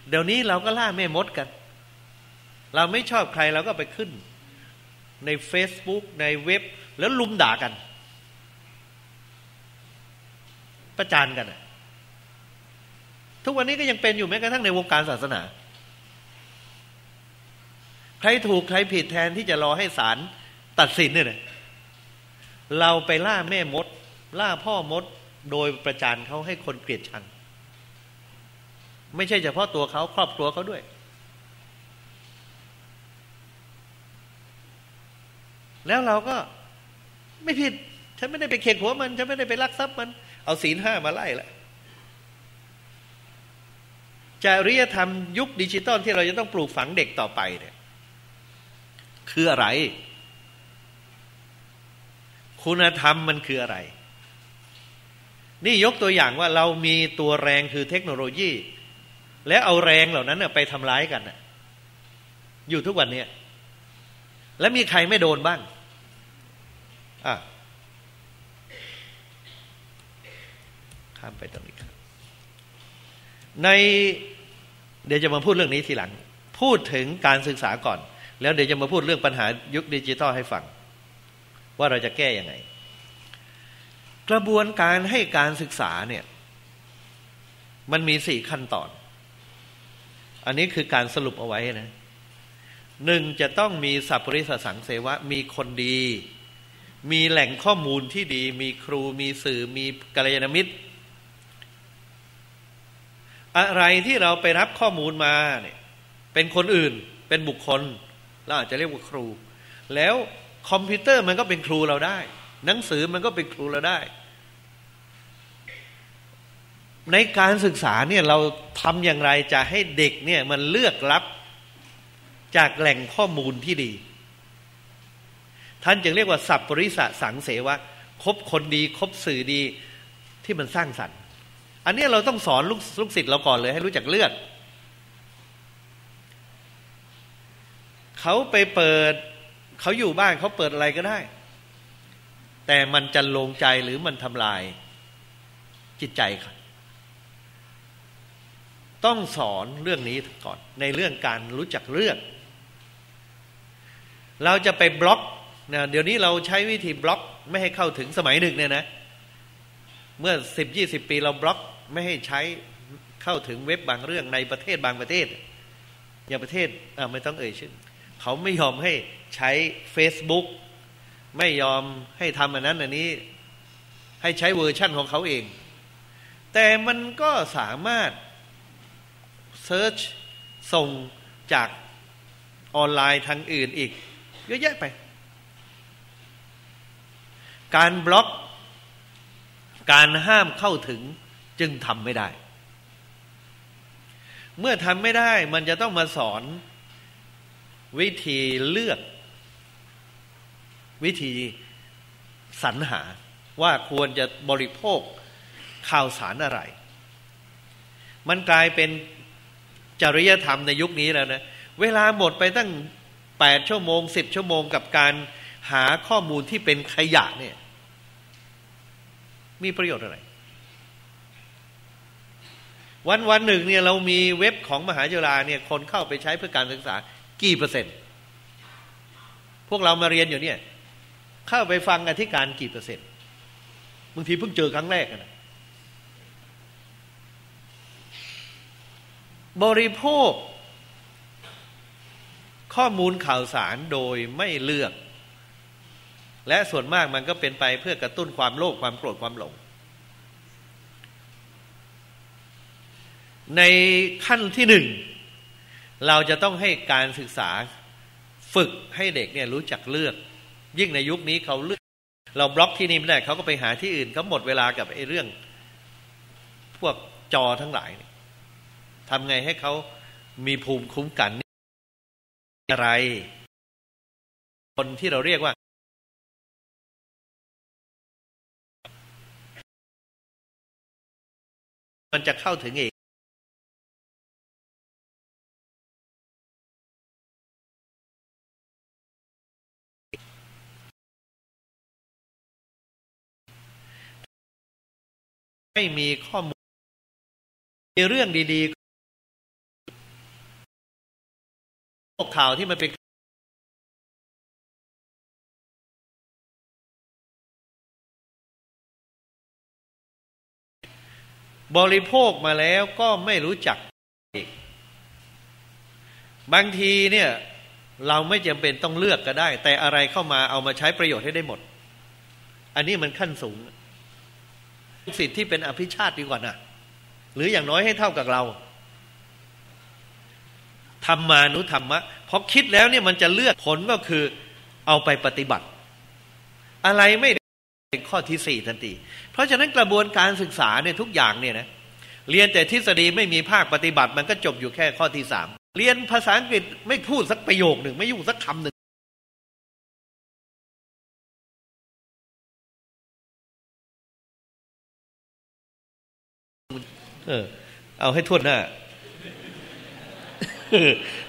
เดี๋ยวนี้เราก็ล่าแม่มดกัน เราไม่ชอบใครเราก็ไปขึ้น ใน Facebook ในเว็บ แล้วลุมด่ากัน ประจานกัน ทุกวันนี้ก็ยังเป็นอยู่แม้กระทั่งในวงการศาสนา ใครถูกใครผิดแทนที่จะรอให้ศาลตัดสินเนี่ยเราไปล่าแม่มด ล่าพ่อมดโดยประจานเขาให้คนเกลียดชัง ไม่ใช่เฉพาะตัวเขาครอบครัวเขาด้วย แล้วเราก็ไม่ผิด ฉันไม่ได้ไปเข็กหัวมัน ฉันไม่ได้ไปลักทรัพย์มัน เอาศีลห้ามาไล่ละจริยธรรมยุคดิจิตอลที่เราจะต้องปลูกฝังเด็กต่อไปเนี่ย คืออะไร คุณธรรมมันคืออะไร นี่ยกตัวอย่างว่าเรามีตัวแรงคือเทคโนโลยี แล้วเอาแรงเหล่านั้นไปทำร้ายกันอยู่ทุกวันนี้แล้วมีใครไม่โดนบ้างอะข้ามไปตรงนี้ครับ ในเดี๋ยวจะมาพูดเรื่องนี้ทีหลัง พูดถึงการศึกษาก่อน แล้วเดี๋ยวจะมาพูดเรื่องปัญหายุคดิจิทัลให้ฟัง ว่าเราจะแก้ยังไง กระบวนการให้การศึกษาเนี่ย มันมีสี่ขั้นตอน อันนี้คือการสรุปเอาไว้นะหนึ่งจะต้องมีสัพปริสสังเสวะ มีคนดี มีแหล่งข้อมูลที่ดี มีครู มีสื่อ มีกัลยาณมิตร อะไรที่เราไปรับข้อมูลมาเนี่ย เป็นคนอื่น เป็นบุคคล เราอาจจะเรียกว่าครู แล้วคอมพิวเตอร์มันก็เป็นครูเราได้ หนังสือมันก็เป็นครูเราได้ ในการศึกษาเนี่ยเราทำอย่างไรจะให้เด็กเนี่ยมันเลือกรับจากแหล่งข้อมูลที่ดี ท่านจึงเรียกว่าสัพปริสะสังเสวะคบคนดีคบสื่อดีที่มันสร้างสรรค์ อันนี้เราต้องสอนลูกลูกศิษย์เราก่อนเลยให้รู้จักเลือก เขาไปเปิด เขาอยู่บ้านเขาเปิดอะไรก็ได้ แต่มันจะลงใจหรือมันทำลาย จิตใจค่ะต้องสอนเรื่องนี้ก่อน ในเรื่องการรู้จักเลือก เราจะไปบล็อกนะเดี๋ยวนี้เราใช้วิธีบล็อกไม่ให้เข้าถึงสมัยหนึ่งเนี่ยนะ เมื่อสิบยี่สิบปีเราบล็อกไม่ให้ใช้เข้าถึงเว็บบางเรื่องในประเทศบางประเทศ อย่างประเทศไม่ต้องเอ่ยชื่อ เขาไม่ยอมให้ใช้ Facebook ไม่ยอมให้ทำอันนั้นอันนี้ ให้ใช้เวอร์ชั่นของเขาเอง แต่มันก็สามารถ search ส่งจากออนไลน์ทางอื่นอีก เยอะแยะไป การบล็อก การห้ามเข้าถึงจึงทำไม่ได้ เมื่อทำไม่ได้มันจะต้องมาสอน วิธีเลือก วิธีสรรหาว่าควรจะบริโภคข่าวสารอะไร มันกลายเป็นจริยธรรมในยุคนี้แล้วนะ เวลาหมดไปตั้งแปดชั่วโมงสิบชั่วโมงกับการหาข้อมูลที่เป็นขยะเนี่ย มีประโยชน์อะไร วันวันหนึ่งเนี่ยเรามีเว็บของมหาจุฬาเนี่ยคนเข้าไปใช้เพื่อการศึกษา กี่เปอร์เซ็นต์ พวกเรามาเรียนอยู่เนี่ย เข้าไปฟังอธิการกี่เปอร์เซ็นต์บางทีเพิ่งเจอครั้งแรกนะบริโภค ข้อมูลข่าวสารโดยไม่เลือก และส่วนมากมันก็เป็นไปเพื่อกระตุ้นความโลภความโกรธความหลง ในขั้นที่หนึ่ง เราจะต้องให้การศึกษาฝึกให้เด็กเนี่ยรู้จักเลือก ยิ่งในยุคนี้เขาเลือก เราบล็อกที่นี่ไม่ได้เขาก็ไปหาที่อื่นเขาหมดเวลากับไอ้เรื่อง พวกจอทั้งหลายทำไงให้เขามีภูมิคุ้มกันอะไร คนที่เราเรียกว่ามันจะเข้าถึงเอง ไม่มีข้อมูลมีเรื่องดีๆข่าวที่มันเป็นบริโภคมาแล้วก็ไม่รู้จักบางทีเนี่ย เราไม่จำเป็นต้องเลือกก็ได้ แต่อะไรเข้ามาเอามาใช้ประโยชน์ให้ได้หมด อันนี้มันขั้นสูง สิทธิ์ที่เป็นอภิชาติดีกว่านะหรืออย่างน้อยให้เท่ากับเราธรรมานุธรรมะพอคิดแล้วเนี่ยมันจะเลือกผลก็คือเอาไปปฏิบัติ อะไรไม่เป็นข้อที่สี่ทันทีเพราะฉะนั้นกระบวนการศึกษาเนี่ยทุกอย่างเนี่ยนะเรียนแต่ทฤษฎีไม่มีภาคปฏิบัติ มันก็จบอยู่แค่ข้อที่สามเรียนภาษาอังกฤษไม่พูดสักประโยคหนึ่งไม่ยุ่งสักคำหนึ่ง เออ เอาให้ทั่วหน้า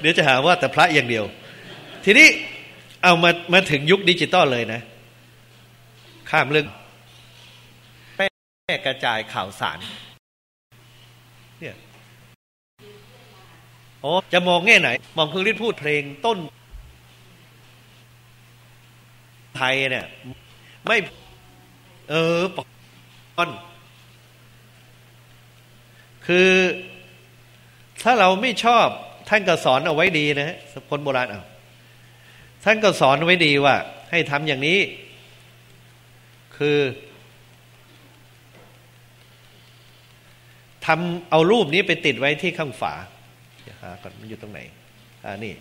เดี๋ยวจะหาว่าแต่พระอย่างเดียว ทีนี้เอามามาถึงยุคดิจิตอลเลยนะ ข้ามเรื่องแพร่กระจายข่าวสาร เนี่ยโอ้จะมองแง่ไหน มองเพิ่งริดพูดเพลงต้น ไทยเนี่ย ไม่ เออปอน คือถ้าเราไม่ชอบท่านก็สอนเอาไว้ดีนะฮะคนโบราณเอาท่านก็สอนไว้ดีว่า ให้ทำอย่างนี้ คือทำเอารูปนี้ไปติดไว้ที่ข้างฝาเดี๋ยวหาก่อนมันอยู่ตรงไหน อ่านี่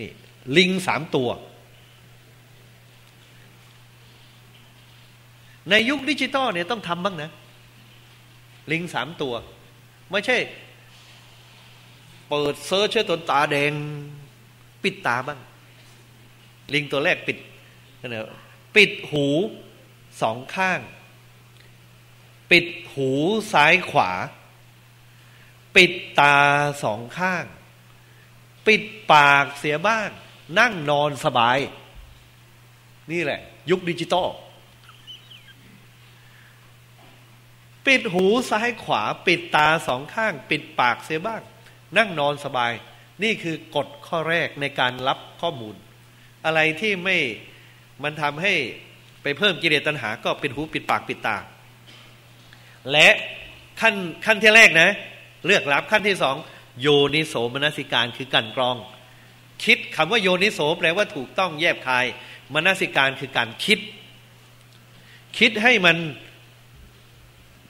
นี่ ลิงสามตัว ในยุคดิจิตอลเนี่ยต้องทำบ้างนะ ลิงสามตัว ไม่ใช่ เปิด search จนตาแดง ปิดตาบ้าง ลิงตัวแรกปิดนะปิดหูสองข้าง ปิดหูซ้ายขวา ปิดตาสองข้าง ปิดปากเสียบ้าง นั่งนอนสบาย นี่แหละ ยุคดิจิตอล ปิดหูซ้ายขวา ปิดตาสองข้าง ปิดปากเสียบ้าง นั่งนอนสบาย นี่คือกฎข้อแรกในการรับข้อมูล อะไรที่ไม่มันทำให้ไปเพิ่มกิเลสตัณหา ก็ปิดหูปิดปากปิดตา และขั้นขั้นที่แรกนะ เลือกรับขั้นที่สองโยนิโสมนสิการคือการกรอง คิดคำว่าโยนิโสแปลว่าถูกต้องแยบคาย มนสิการคือการคิด คิดให้มัน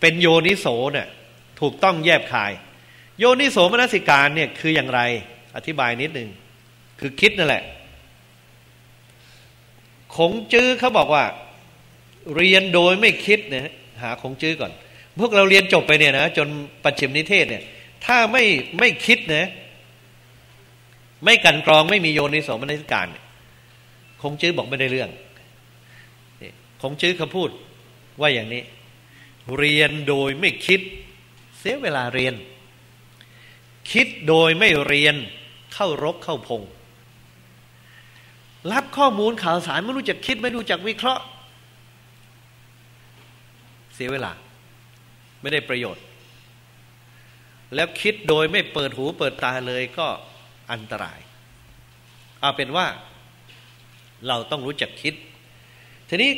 เป็นโยนิโสเนี่ยถูกต้องแยบคาย โยนิโสมนสิการเนี่ยคืออย่างไร อธิบายนิดหนึ่งคือคิดนั่นแหละคงจื้อเขาบอกว่า เรียนโดยไม่คิดเนี่ยหาคงจื้อก่อน พวกเราเรียนจบไปเนี่ยนะจนปัจฉิมนิเทศเนี่ย ถ้าไม่ไม่คิดนะไม่กันกรองไม่มีโยนิโสมนสิการคงจื้อบอกไม่ได้เรื่องคงจื้อเขาพูดว่าอย่างนี้ เรียนโดยไม่คิด เสียเวลาเรียน คิดโดยไม่เรียนเข้ารกเข้าพง รับข้อมูลข่าวสารไม่รู้จักคิดไม่รู้จักวิเคราะห์ เสียเวลา ไม่ได้ประโยชน์ แล้วคิดโดยไม่เปิดหูเปิดตาเลยก็อันตราย เอาเป็นว่าเราต้องรู้จักคิด ทีนี้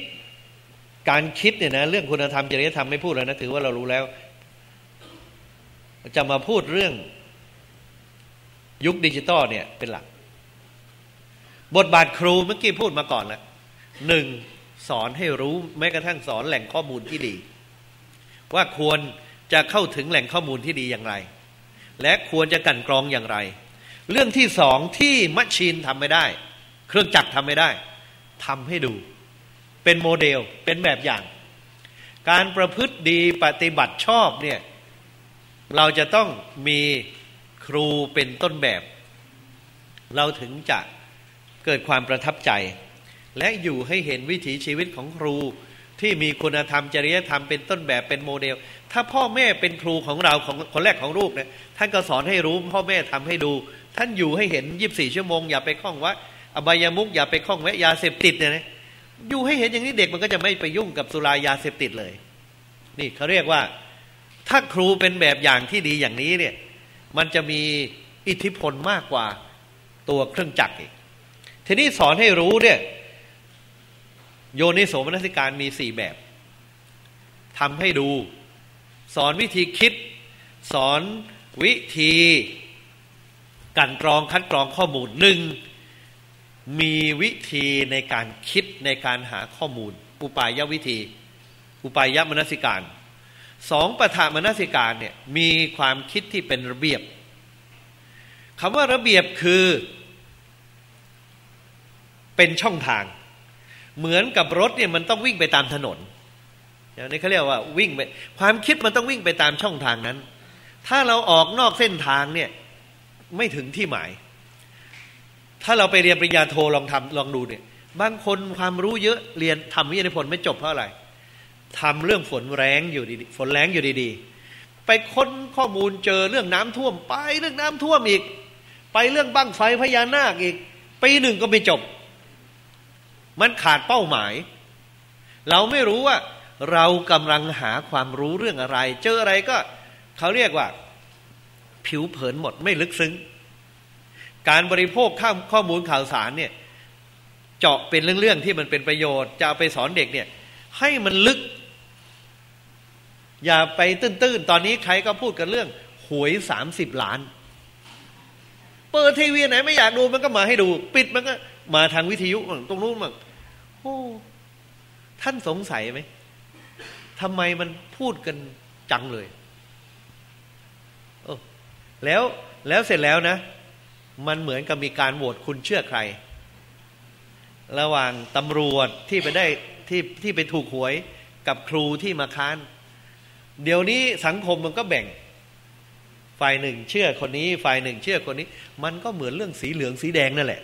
การคิดเนี่ยนะเรื่องคุณธรรมจริยธรรมไม่พูดแล้วนะถือว่าเรารู้แล้ว จะมาพูดเรื่องยุคดิจิตอลเนี่ยเป็นหลัก บทบาทครูเมื่อกี้พูดมาก่อนแล้วหนึ่งสอนให้รู้แม้กระทั่งสอนแหล่งข้อมูลที่ดี ว่าควรจะเข้าถึงแหล่งข้อมูลที่ดีอย่างไร และควรจะกันกรองอย่างไร เรื่องที่สองที่มัชชีนทำไม่ได้ เครื่องจักรทำไม่ได้ทำให้ดู เป็นโมเดลเป็นแบบอย่าง การประพฤติดีปฏิบัติชอบเนี่ยเราจะต้องมีครูเป็นต้นแบบ เราถึงจะเกิดความประทับใจ และอยู่ให้เห็นวิถีชีวิตของครูที่มีคุณธรรมจริยธรรมเป็นต้นแบบเป็นโมเดล ถ้าพ่อแม่เป็นครูของเราของคนแรกของลูกเนี่ยท่านก็สอนให้รู้พ่อแม่ทำให้ดู ท่านอยู่ให้เห็นยีิบสี่ชั่วโมง อย่าไปคล้องวะอบายามุกอย่าไปคล้องแวะยาเสพติดเนี่ยนะ อยู่ให้เห็นอย่างนี้เด็กมันก็จะไม่ไปยุ่งกับสุรายาเสพติดเลย นี่เขาเรียกว่า ถ้าครูเป็นแบบอย่างที่ดีอย่างนี้เนี่ย มันจะมีอิทธิพลมากกว่าตัวเครื่องจักรอีก ทีนี้สอนให้รู้เนี่ย โยนิโสมนสิการมีสี่แบบทำให้ดู สอนวิธีคิด สอนวิธี กันกรองคัดกรองข้อมูลหนึ่ง มีวิธีในการคิดในการหาข้อมูล อุปายวิธี อุปายมนสิการสองปฐามนสิการเนี่ยมีความคิดที่เป็นระเบียบคำว่าระเบียบคือ เป็นช่องทาง เหมือนกับรถเนี่ยมันต้องวิ่งไปตามถนนอย่างนี้เขาเรียกว่าวิ่งไปความคิดมันต้องวิ่งไปตามช่องทางนั้น ถ้าเราออกนอกเส้นทางเนี่ยไม่ถึงที่หมาย ถ้าเราไปเรียนปริญญาโทลองทำลองดูเนี่ยบางคนความรู้เยอะเรียนทำวิทยาผลไม่จบเพราะอะไรทำเรื่องฝนแรงอยู่ดีฝนแรงอยู่ดีๆ ไปค้นข้อมูลเจอเรื่องน้ำท่วม ไปเรื่องน้ำท่วมอีก ไปเรื่องบั้งไฟพญานาคอีกปีหนึ่งก็ไม่จบ มันขาดเป้าหมาย เราไม่รู้ว่า เรากำลังหาความรู้เรื่องอะไร เจออะไรก็เขาเรียกว่า ผิวเผินหมดไม่ลึกซึ้ง การบริโภคข้าข้อมูลข่าวสารเนี่ยเจาะเป็นเรื่องๆที่มันเป็นประโยชน์ จะเอาไปสอนเด็กเนี่ย ให้มันลึก อย่าไปตื้นๆ ตอนนี้ใครก็พูดกันเรื่อง หวยสามสิบล้าน เปิดทีวีไหนไม่อยากดูมันก็มาให้ดู ปิดมันก็มาทางวิทยุตรงนู้นมั่งโอ้ท่านสงสัยไหมทำไมมันพูดกันจังเลยโอ้แล้วแล้วเสร็จแล้วนะ มันเหมือนกับมีการโหวตคุณเชื่อใคร ระหว่างตำรวจที่ไปได้ที่ที่ไปถูกหวยกับครูที่มาค้าน เดี๋ยวนี้สังคมมันก็แบ่ง ฝ่ายหนึ่งเชื่อคนนี้ ฝ่ายหนึ่งเชื่อคนนี้ มันก็เหมือนเรื่องสีเหลืองสีแดงนั่นแหละ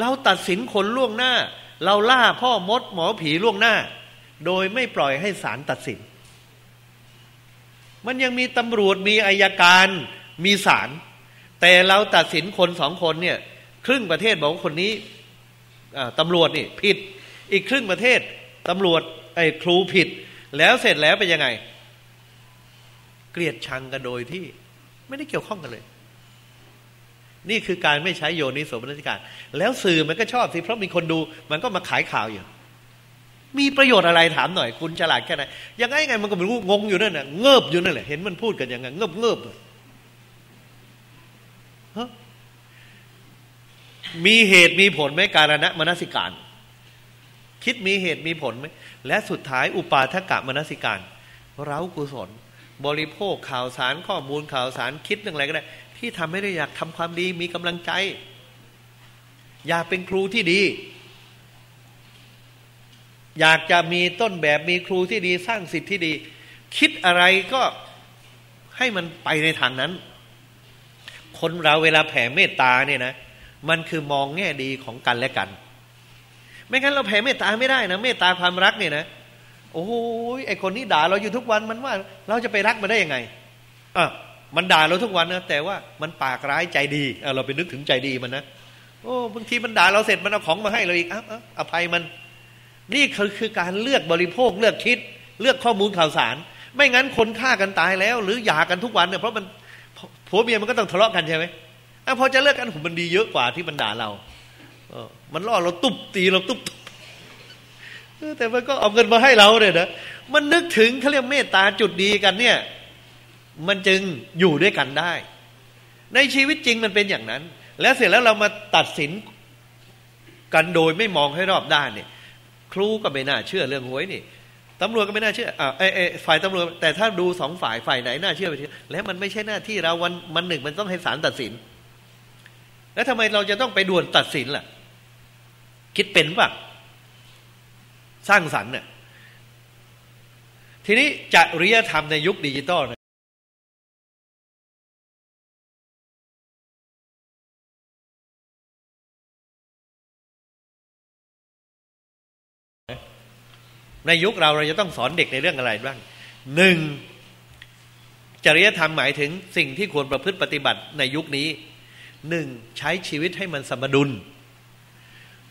เราตัดสินคนล่วงหน้า เราล่าพ่อมดหมอผีล่วงหน้า โดยไม่ปล่อยให้ศาลตัดสิน มันยังมีตำรวจมีอายการมีศาล แต่เราตัดสินคนสองคนเนี่ย ครึ่งประเทศบอกว่าคนนี้ตำรวจนี่ผิด อีกครึ่งประเทศตำรวจไอ้ครูผิด แล้วเสร็จแล้วเป็นยังไง เกลียดชังกันโดยที่ไม่ได้เกี่ยวข้องกันเลย นี่คือการไม่ใช้โยนิโสมนสิการ แล้วสื่อมันก็ชอบสิเพราะมีคนดูมันก็มาขายข่าวอยู่มีประโยชน์อะไรถามหน่อย คุณฉลาดแค่ไหนยังไงไงมันก็ไม่รู้งงอยู่นั่นแหละเงิบอยู่นั่นแหละเห็นมันพูดกันยังไงเงิบเงิบฮะ มีเหตุมีผลไหมการณะมนสิการ คิดมีเหตุมีผลไหมและสุดท้ายอุปาทกะมนสิการ เรากุศล บริโภคข่าวสารข้อมูลข่าวสารคิดเรื่องอะไรก็ได้ ที่ทำให้ได้อยากทำความดีมีกำลังใจ อยากเป็นครูที่ดี อยากจะมีต้นแบบมีครูที่ดีสร้างสิทธิ์ที่ดี คิดอะไรก็ให้มันไปในทางนั้น คนเราเวลาแผ่เมตตาเนี่ยนะ มันคือมองแง่ดีของกันและกัน ไม่งั้นเราแผ่เมตตาไม่ได้นะเมตตาความรักเนี่ยนะโอ้ยไอคนนี้ด่าเราอยู่ทุกวันมันว่า เราจะไปรักมันได้ยังไงอะมันด่าเราทุกวันนะแต่ว่ามันปากร้ายใจดีเราไปนึกถึงใจดีมันนะโอ้บางทีมันด่าเราเสร็จมันเอาของมาให้เราอีกอะอภัยมัน นี่คือคือการเลือกบริโภคเลือกคิด เลือกข้อมูลข่าวสาร ไม่งั้นคนฆ่ากันตายแล้ว หรือหย่ากันทุกวันเนี่ยเพราะมันผัวเมียมันก็ต้องทะเลาะกันใช่ไหม อพอจะเลิกกันผมมันดีเยอะกว่าที่มันด่าเราเออมันล่อเราตุบตีเราตุบแต่มันก็เอาเงินมาให้เราเนี่ยนะมันนึกถึงเขาเรียกเมตตาจุดดีกันเนี่ย มันจึงอยู่ด้วยกันได้ ในชีวิตจริงมันเป็นอย่างนั้น แล้วเสร็จแล้วเรามาตัดสินกันโดยไม่มองให้รอบด้านเนี่ย ครูก็ไม่น่าเชื่อเรื่องหวยนี่ตำรวจก็ไม่น่าเชื่ออ่าไอ้ฝ่ายตำรวจแต่ถ้าดูสองฝ่ายฝ่ายไหนน่าเชื่อไปเชื่อแล้วมันไม่ใช่หน้าที่เราวันมันหนึ่งมันต้องให้ศาลตัดสิน แล้วทำไมเราจะต้องไปด่วนตัดสินล่ะ คิดเป็นปะสร้างสรรค์เนี่ยทีนี้จริยธรรมในยุคดิจิตอลในยุคเราเราจะต้องสอนเด็กในเรื่องอะไรบ้างหนึ่งจริยธรรมหมายถึงสิ่งที่ควรประพฤติปฏิบัติในยุคนี้ หนึ่งใช้ชีวิตให้มันสมดุล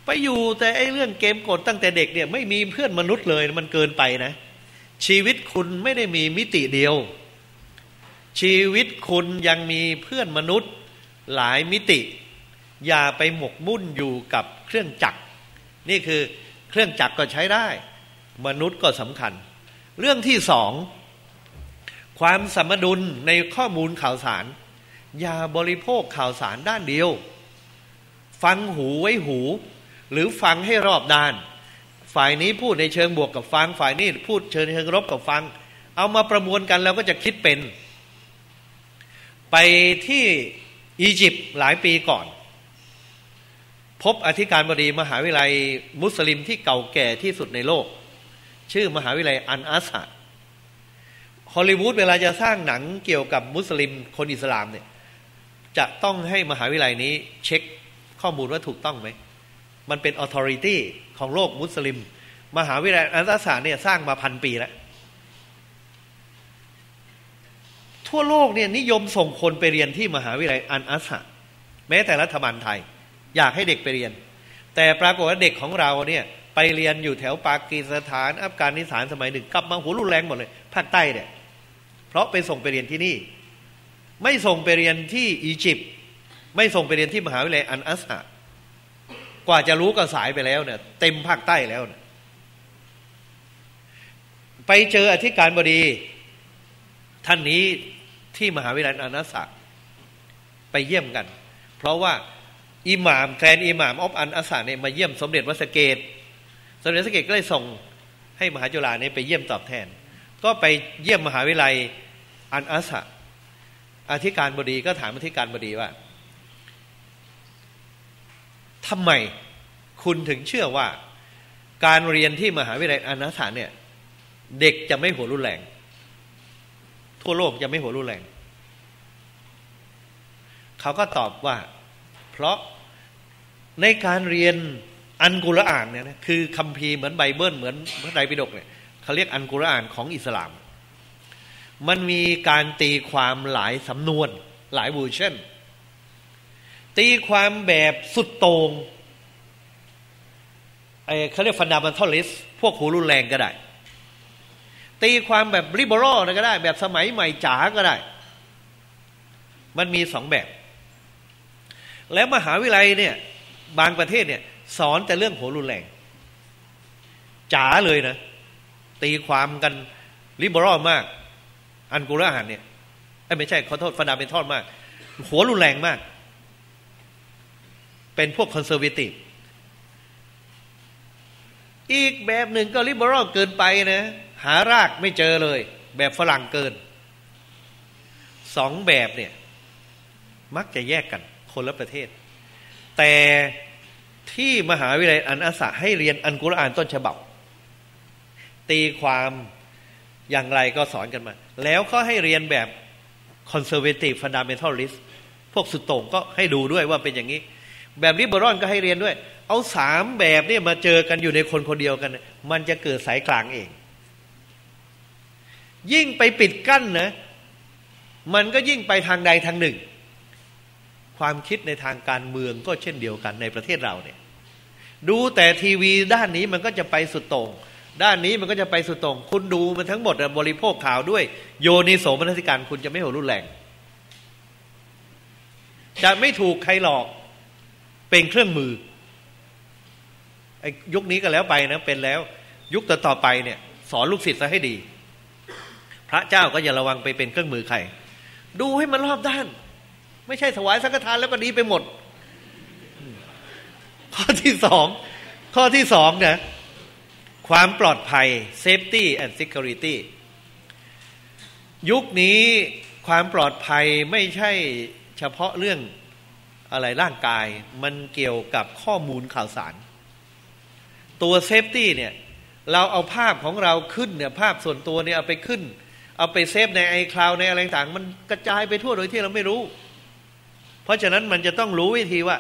ไปอยู่แต่ไอ้เรื่องเกมกดตั้งแต่เด็กเนี่ยไม่มีเพื่อนมนุษย์เลยมันเกินไปนะ ชีวิตคุณไม่ได้มีมิติเดียว ชีวิตคุณยังมีเพื่อนมนุษย์หลายมิติ อย่าไปหมกมุ่นอยู่กับเครื่องจักร นี่คือเครื่องจักรก็ใช้ได้ มนุษย์ก็สำคัญ เรื่องที่สองความสมดุลในข้อมูลข่าวสาร อย่าบริโภคข่าวสารด้านเดียว ฟังหูไว้หู หรือฟังให้รอบด้าน ฝ่ายนี้พูดในเชิงบวกกับฟัง ฝ่ายนี้พูดเชิงเชิงลบกับฟัง เอามาประมวลกันแล้วก็จะคิดเป็น ไปที่อียิปต์หลายปีก่อน พบอธิการบดีมหาวิทยาลัยมุสลิมที่เก่าแก่ที่สุดในโลก ชื่อมหาวิทยาลัยอันอัสฮะฮอลลีวูดเวลาจะสร้างหนังเกี่ยวกับมุสลิมคนอิสลามเนี่ย จะต้องให้มหาวิทยาลัยนี้เช็คข้อมูลว่าถูกต้องไหม มันเป็น authority ของโลกมุสลิม มหาวิทยาลัยอัลอัซฮัรเนี่ยสร้างมาพันปีแล้ว ทั่วโลกเนี่ยนิยมส่งคนไปเรียนที่มหาวิทยาลัยอัลอัซฮัรแม้แต่รัฐบาลไทย อยากให้เด็กไปเรียน แต่ปรากฏว่าเด็กของเราเนี่ยไปเรียนอยู่แถวปากีสถาน อัฟกานิสถานสมัยหนึ่งกลับมาหัวรุนแรงหมดเลย ภาคใต้เนี่ยเพราะไปส่งไปเรียนที่นี่ ไม่ส่งไปเรียนที่อียิปต์ไม่ส่งไปเรียนที่มหาวิทยาลัยอันอัสฮะกว่าจะรู้ก็สายไปแล้วเนี่ยเต็มภาคใต้แล้วเนี่ยไปเจออธิการบดี ท่านนี้ที่มหาวิทยาลัยอันอัสฮะไปเยี่ยมกัน เพราะว่าอิหม่ามแทนอิหม่ามออฟอันอัสฮะเนี่ยมาเยี่ยมสมเด็จวัสเกต สมเด็จวสเกตก็เลยส่งให้มหาจุฬาเนี่ยไปเยี่ยมตอบแทน ก็ไปเยี่ยมมหาวิทยาลัยอันอัสะ อธิการบดีก็ถามอธิการบดีว่าทำไมคุณถึงเชื่อว่า การเรียนที่มหาวิทยาลัยอันอัสะเนี่ย เด็กจะไม่หัวรุนแรง ทั่วโลกจะไม่หัวรุนแรง เขาก็ตอบว่า เพราะในการเรียนอัลกุรอานเนี่ยนะคือคัมภีร์เหมือนไบเบิลเหมือนพระไตรปิฎกเนี่ยเขาเรียกอัลกุรอานของอิสลาม มันมีการตีความหลายสำนวน หลายบูเช่นตีความแบบสุดโต่งไอ้เขาเรียก fundamentalist พวกหัวรุนแรงก็ได้ ตีความแบบ liberal ก็ได้ แบบสมัยใหม่จ๋าก็ได้ มันมีสองแบบ แล้วมหาวิทยาลัยเนี่ยบางประเทศเนี่ย สอนแต่เรื่องโหรุนแรงจ๋าเลยนะ ตีความกันริบรอมาก อันกุรอานเนี่ยไม่ใช่ขอโทษฟนาเป็นทอดมาก หัวรุนแรงมาก เป็นพวกคอนเซอร์วทีฟอีกแบบหนึ่งก็ริบรอเกินไปนะ หารากไม่เจอเลย แบบฝรั่งเกินสองแบบเนี่ย มักจะแยกกัน คนละประเทศ แต่ที่มหาวิทยาลัยอันอาสาให้เรียนอันกุรอานต้นฉบับ ตีความ อย่างไรก็สอนกันมา แล้วก็ให้เรียนแบบ conservative fundamentalist พวกสุดโต่งก็ให้ดูด้วยว่าเป็นอย่างนี้ แบบริบรอนก็ให้เรียนด้วย เอาสามแบบนี่มาเจอกันอยู่ในคนคนเดียวกัน มันจะเกิดสายกลางเอง ยิ่งไปปิดกั้นนะ มันก็ยิ่งไปทางใดทางหนึ่ง ความคิดในทางการเมืองก็เช่นเดียวกันในประเทศเราเนี่ย ดูแต่ทีวีด้านนี้มันก็จะไปสุดโต่ง ด้านนี้มันก็จะไปสุดต่งคุณดูมันทั้งหมดบริโภคข่าวด้วย โยนิโสมนสิการคุณจะไม่หัวรุนแรง จะไม่ถูกใครหลอก เป็นเครื่องมือไอ้ยุคนี้ก็แล้วไปนะ เป็นแล้ว ยุคต่อๆไปเนี่ย สอนลูกศิษย์ซะให้ดี พระเจ้าก็อย่าระวังไปเป็นเครื่องมือใคร ดูให้มันรอบด้าน ไม่ใช่ถวายสังฆทานแล้วก็ดีไปหมด ข้อที่สองข้อที่สองเนี่ย ความปลอดภัย safety and security ยุคนี้ความปลอดภัยไม่ใช่เฉพาะเรื่องอะไรร่างกาย มันเกี่ยวกับข้อมูลข่าวสาร ตัว safety เนี่ย เราเอาภาพของเราขึ้นเนี่ยภาพส่วนตัวเนี่ยเอาไปขึ้น เอาไป save ใน iCloud ในอะไรต่างมันกระจายไปทั่วโดยที่เราไม่รู้ เพราะฉะนั้นมันจะต้องรู้วิธีว่า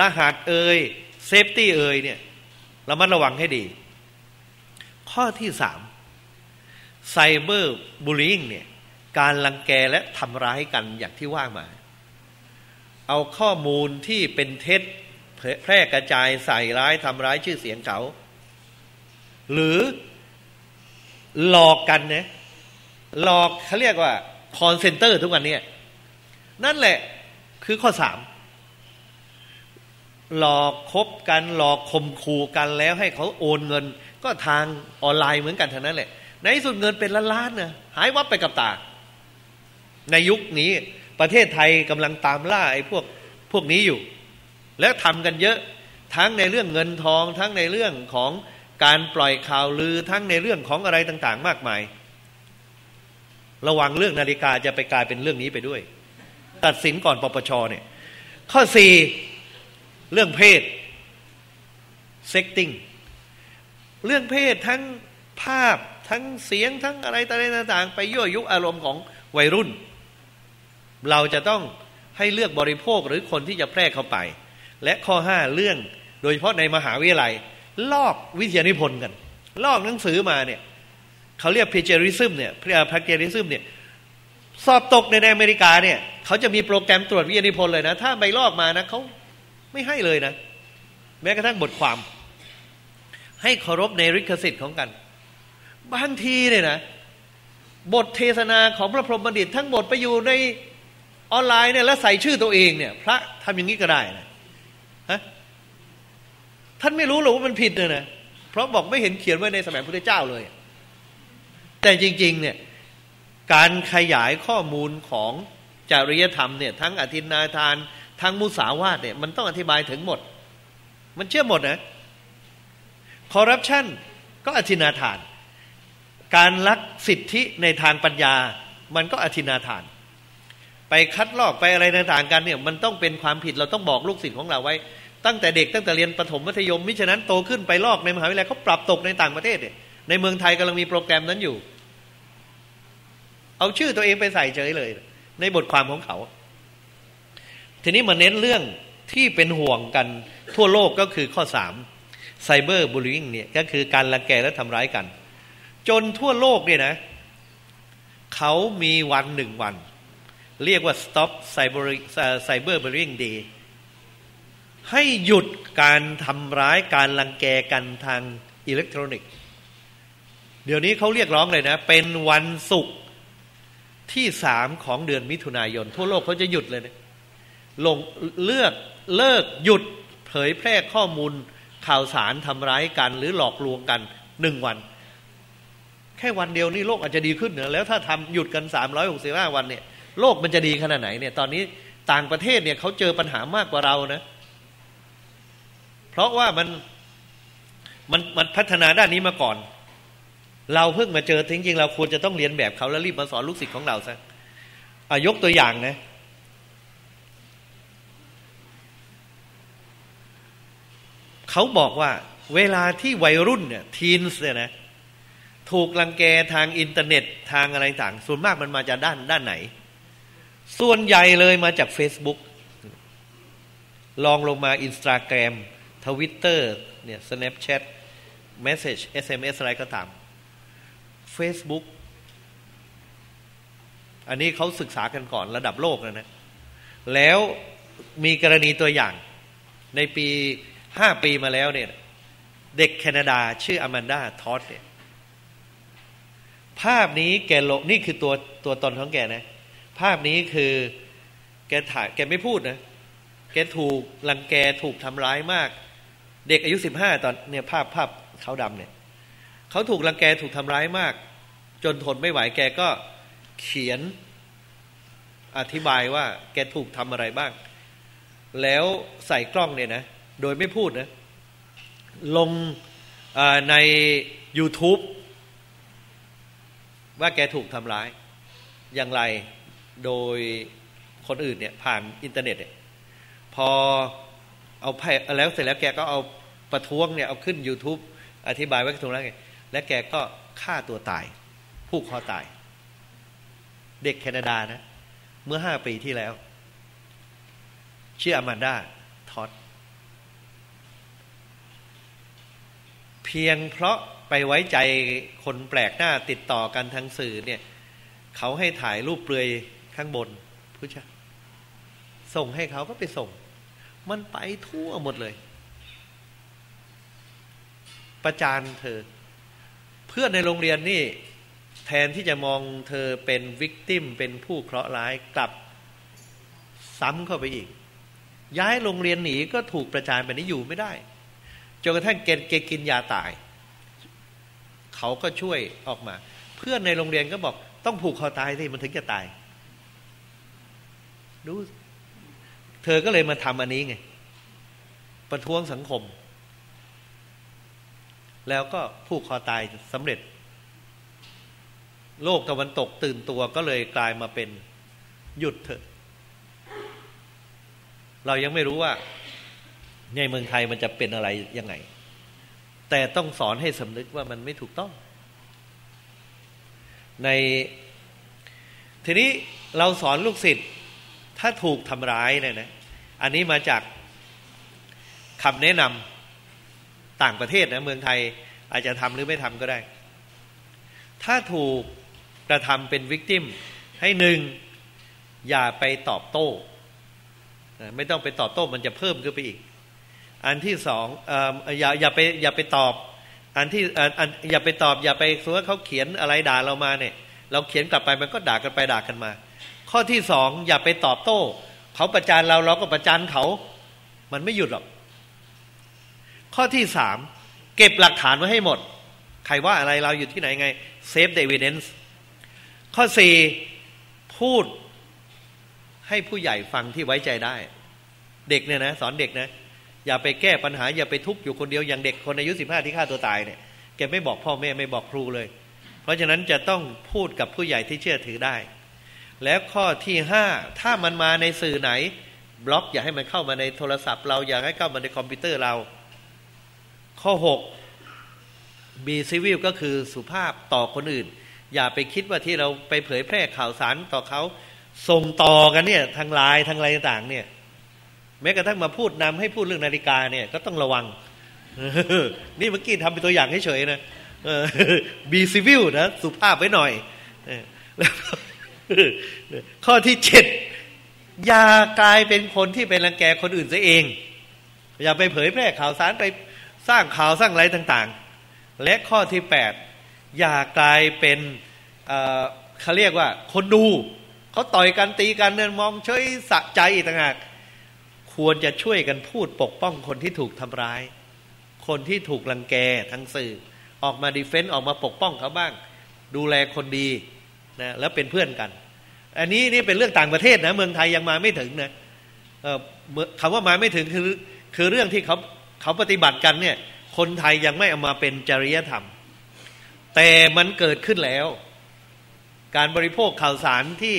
รหัสเอย safety เอยเนี่ยเราระมัดระวังให้ดี ข้อที่สามcyberbullying เนี่ยการรังแกและทำร้ายกันอย่างที่ว่ามา เอาข้อมูลที่เป็นเท็จแพร่กระจายใส่ร้ายทำร้ายชื่อเสียงเขา หรือหลอกกันเนี่ยหลอกเขาเรียกว่า call center ทุกวันนี้นั่นแหละคือข้อสามหลอกคบกันหลอกข่มขู่กันแล้วให้เขาโอนเงิน ก็ทางออนไลน์เหมือนกันเท่านั้นแหละ ในสุดเงินเป็นล้านๆนะหายวับไปกับตา ในยุคนี้ประเทศไทยกำลังตามล่าไอ้พวกพวกนี้อยู่ แล้วทำกันเยอะทั้งในเรื่องเงินทอง ทั้งในเรื่องของการปล่อยข่าวลือทั้งในเรื่องของอะไรต่าง ๆ มากมาย ระวังเรื่องนาฬิกาจะไปกลายเป็นเรื่องนี้ไปด้วย ตัดสินก่อนปปชเนี่ยข้อสี่เรื่องเพศ sexting เรื่องเพศทั้งภาพทั้งเสียงทั้งอะไรต่างๆ ไปยั่วยุอารมณ์ของวัยรุ่น เราจะต้องให้เลือกบริโภคหรือคนที่จะแพร่เข้าไป และข้อห้าเรื่องโดยเฉพาะในมหาวิทยาลัย ลอกวิทยานิพนธ์กัน ลอกหนังสือมาเนี่ยเขาเรียก plagiarism เนี่ย plagiarism เนี่ยสอบตกในอเมริกาเนี่ยเขาจะมีโปรแกรมตรวจวิทยานิพนธ์เลยนะ ถ้าไปลอกมานะเขาไม่ให้เลยนะ แม้กระทั่งบทความ ให้เคารพในริขสิทธิ์ของกัน บางทีเนี่ยนะ บทเทศนาของพระพรหมบัณฑิต ทั้งหมดไปอยู่ในออนไลน์เนี่ยแล้วใส่ชื่อตัวเองเนี่ย พระทำอย่างนี้ก็ได้นะฮะท่านไม่รู้หรอกว่ามันผิดเลยนะเพราะบอกไม่เห็นเขียนไว้ในสมัยพระเจ้าเลย แต่จริง ๆ เนี่ย การขยายข้อมูลของจริยธรรมเนี่ย ทั้งอธินาทานทางมุสาวาทเนี่ย มันต้องอธิบายถึงหมด มันเชื่อหมดนะ คอร์รัปชันก็อธินาทาน การลักสิทธิในทางปัญญา มันก็อธินาทาน ไปคัดลอกไปอะไรต่างๆกันเนี่ยมันต้องเป็นความผิดเราต้องบอกลูกศิษย์ของเราไว้ ตั้งแต่เด็กตั้งแต่เรียนประถมมัธยมมิฉะนั้นโตขึ้นไปลอกในมหาวิทยาลัยเขาปรับตกในต่างประเทศเนี่ยในเมืองไทยกำลังมีโปรแกรมนั้นอยู่ เอาชื่อตัวเองไปใส่เฉยเลย ในบทความของเขา ทีนี้มาเน้นเรื่องที่เป็นห่วงกันทั่วโลกก็คือข้อสาม ไซเบอร์บูลลิงเนี่ยก็คือการลังแกและทำร้ายกัน จนทั่วโลกเนี่ยนะเขามีวันหนึ่งวัน เรียกว่า stop cyber cyber bullying day ให้หยุดการทำร้ายการลังแกกันทางอิเล็กทรอนิกส์ เดี๋ยวนี้เขาเรียกร้องเลยนะ เป็นวันศุกร์ที่สามของเดือนมิถุนายน ทั่วโลกเขาจะหยุดเลยนะลงเลือกเลิกหยุดเผยแพร่ข้อมูล ข่าวสารทำร้ายกัน หรือหลอกลวงกันหนึ่งวัน แค่วันเดียวนี่โลกอาจจะดีขึ้นเนอะแล้วถ้าทำหยุดกันสามร้อยหกสิบห้าวันเนี่ยโลกมันจะดีขนาดไหนเนี่ยตอนนี้ต่างประเทศเนี่ยเขาเจอปัญหามากกว่าเรานะ เพราะว่ามันมันมันพัฒนาด้านนี้มาก่อน เราเพิ่งมาเจอจริงๆเราควรจะต้องเรียนแบบเขาแล้วรีบมาสอนลูกศิษย์ของเราซะยกตัวอย่างนะ เขาบอกว่าเวลาที่วัยรุ่นเนี่ยทีนส์เนี่ยนะถูกลังแกทางอินเทอร์เน็ตทางอะไรต่าง ส่วนมากมันมาจากด้านด้านไหน ส่วนใหญ่เลยมาจาก Facebook ลองลงมาอินสตาแกรมทวิตเตอร์เนี่ย Snapchat Message SMS อะไรก็ตาม Facebook อันนี้เขาศึกษากันก่อนระดับโลกนะนะ แล้วมีกรณีตัวอย่างในปี ห้าปีมาแล้วเนี่ย เด็กแคนาดาชื่ออแมนดาทอสเนี่ยภาพนี้แกลงนี่คือตัวตัวตนของแกนะ ภาพนี้คือแกถ่ายแกไม่พูดนะ แกถูกลังแกถูกทำร้ายมาก เด็กอายุสิบห้าตอนเนี่ยภาพภาพเขาดำเนี่ยเขาถูกรังแกถูกทำร้ายมาก จนทนไม่ไหวแกก็เขียนอธิบายว่าแกถูกทำอะไรบ้าง แล้วใส่กล้องเนี่ยนะ โดยไม่พูดนะ ลงใน YouTube ว่าแกถูกทำร้าย อย่างไรโดยคนอื่นเนี่ย ผ่านอินเทอร์เน็ตเนี่ยพอเอาแล้วเสร็จแล้วแกก็เอาประท้วงเนี่ย เอาขึ้น YouTube อธิบายว่าถูกแล้วไง และแกก็ฆ่าตัวตาย ผูกคอตาย เด็กแคนาดานะ เมื่อห้าปีที่แล้ว ชื่ออมันดาทอด เพียงเพราะไปไว้ใจคนแปลกหน้าติดต่อกันทางสื่อเนี่ยเขาให้ถ่ายรูปเปลือยข้างบนผู้ชายส่งให้เขาก็ไปส่ง มันไปทั่วหมดเลย ประจานเธอ เพื่อนในโรงเรียนนี่แทนที่จะมองเธอเป็นวิกติมเป็นผู้เคราะห์ร้ายกลับซ้ำเข้าไปอีก ย้ายโรงเรียนหนีก็ถูกประจานแบบนี้อยู่ไม่ได้ จนกระทั่งเกณฑ์กินยาตาย เขาก็ช่วยออกมา เพื่อนในโรงเรียนก็บอก ต้องผูกคอตายสิมันถึงจะตายดูเธอก็เลยมาทำอันนี้ไง ประท้วงสังคม แล้วก็ผูกคอตายสำเร็จ โลกตะวันตกตื่นตัวก็เลยกลายมาเป็นหยุดเถอะ เรายังไม่รู้ว่า ในเมืองไทยมันจะเป็นอะไรยังไง แต่ต้องสอนให้สำนึกว่ามันไม่ถูกต้อง ในทีนี้เราสอนลูกศิษย์ถ้าถูกทำร้ายเนี่ยนะ อันนี้มาจากคำแนะนำต่างประเทศนะเมืองไทยอาจจะทำหรือไม่ทำก็ได้ ถ้าถูกกระทำเป็นวิกติมให้หนึ่งอย่าไปตอบโต้ ไม่ต้องไปตอบโต้มันจะเพิ่มขึ้นไปอีก อันที่สองอย่าอย่าไปอย่าไปตอบ อันที่อันอย่าไปตอบ อย่าไปสมมติเขาเขียนอะไรด่าเรามาเนี่ย เราเขียนกลับไปมันก็ด่ากันไปด่ากันมา ข้อที่สองอย่าไปตอบโต้ เขาประจานเราเราก็ประจานเขา มันไม่หยุดหรอก ข้อที่สามเก็บหลักฐานไว้ให้หมด ใครว่าอะไรเราอยู่ที่ไหนไง save the evidence ข้อสี่พูดให้ผู้ใหญ่ฟังที่ไว้ใจได้ เด็กเนี่ยนะ สอนเด็กนะ อย่าไปแก้ปัญหา อย่าไปทุกข์อยู่คนเดียวอย่างเด็กคนอายุสิบห้าที่ฆ่าตัวตายเนี่ยแกไม่บอกพ่อแม่ไม่บอกครูเลย เพราะฉะนั้นจะต้องพูดกับผู้ใหญ่ที่เชื่อถือได้ แล้วข้อที่ห้าถ้ามันมาในสื่อไหน บล็อกอย่าให้มันเข้ามาในโทรศัพท์ เราอย่าให้เข้ามาในคอมพิวเตอร์เรา ข้อหก be civil ก็คือสุภาพต่อคนอื่น อย่าไปคิดว่าที่เราไปเผยแพร่ข่าวสารต่อเขาส่งต่อกันเนี่ยทางไลน์ทางอะไรต่างเนี่ย แม้กระทั่งมาพูดนำให้พูดเรื่องนาฬิกาเนี่ยก็ต้องระวัง นี่เมื่อกี้ทำเป็นตัวอย่างเฉยๆนะบีซิวิลนะสุภาพไว้หน่อยแล้วข้อที่เจ็ดอย่ากลายเป็นคนที่เป็นรังแกคนอื่นซะเอง อย่าไปเผยแพร่ข่าวสารไปสร้างข่าวสร้างอะไรต่าง ๆ และข้อที่แปดอย่ากลายเป็นเขาเรียกว่าคนดูเขาต่อยกันตีกันเนินมองเฉยสะใจอีกต่างหาก ควรจะช่วยกันพูดปกป้องคนที่ถูกทำร้าย คนที่ถูกลังแกทั้งสื่อ ออกมาดีเฟนต์ออกมาปกป้องเขาบ้าง ดูแลคนดีนะแล้วเป็นเพื่อนกัน อันนี้นี่เป็นเรื่องต่างประเทศนะเมืองไทยยังมาไม่ถึงนะคำว่ามาไม่ถึงคือคือเรื่องที่เขาเขาปฏิบัติกันเนี่ย คนไทยยังไม่เอามาเป็นจริยธรรม แต่มันเกิดขึ้นแล้ว การบริโภคข่าวสารที่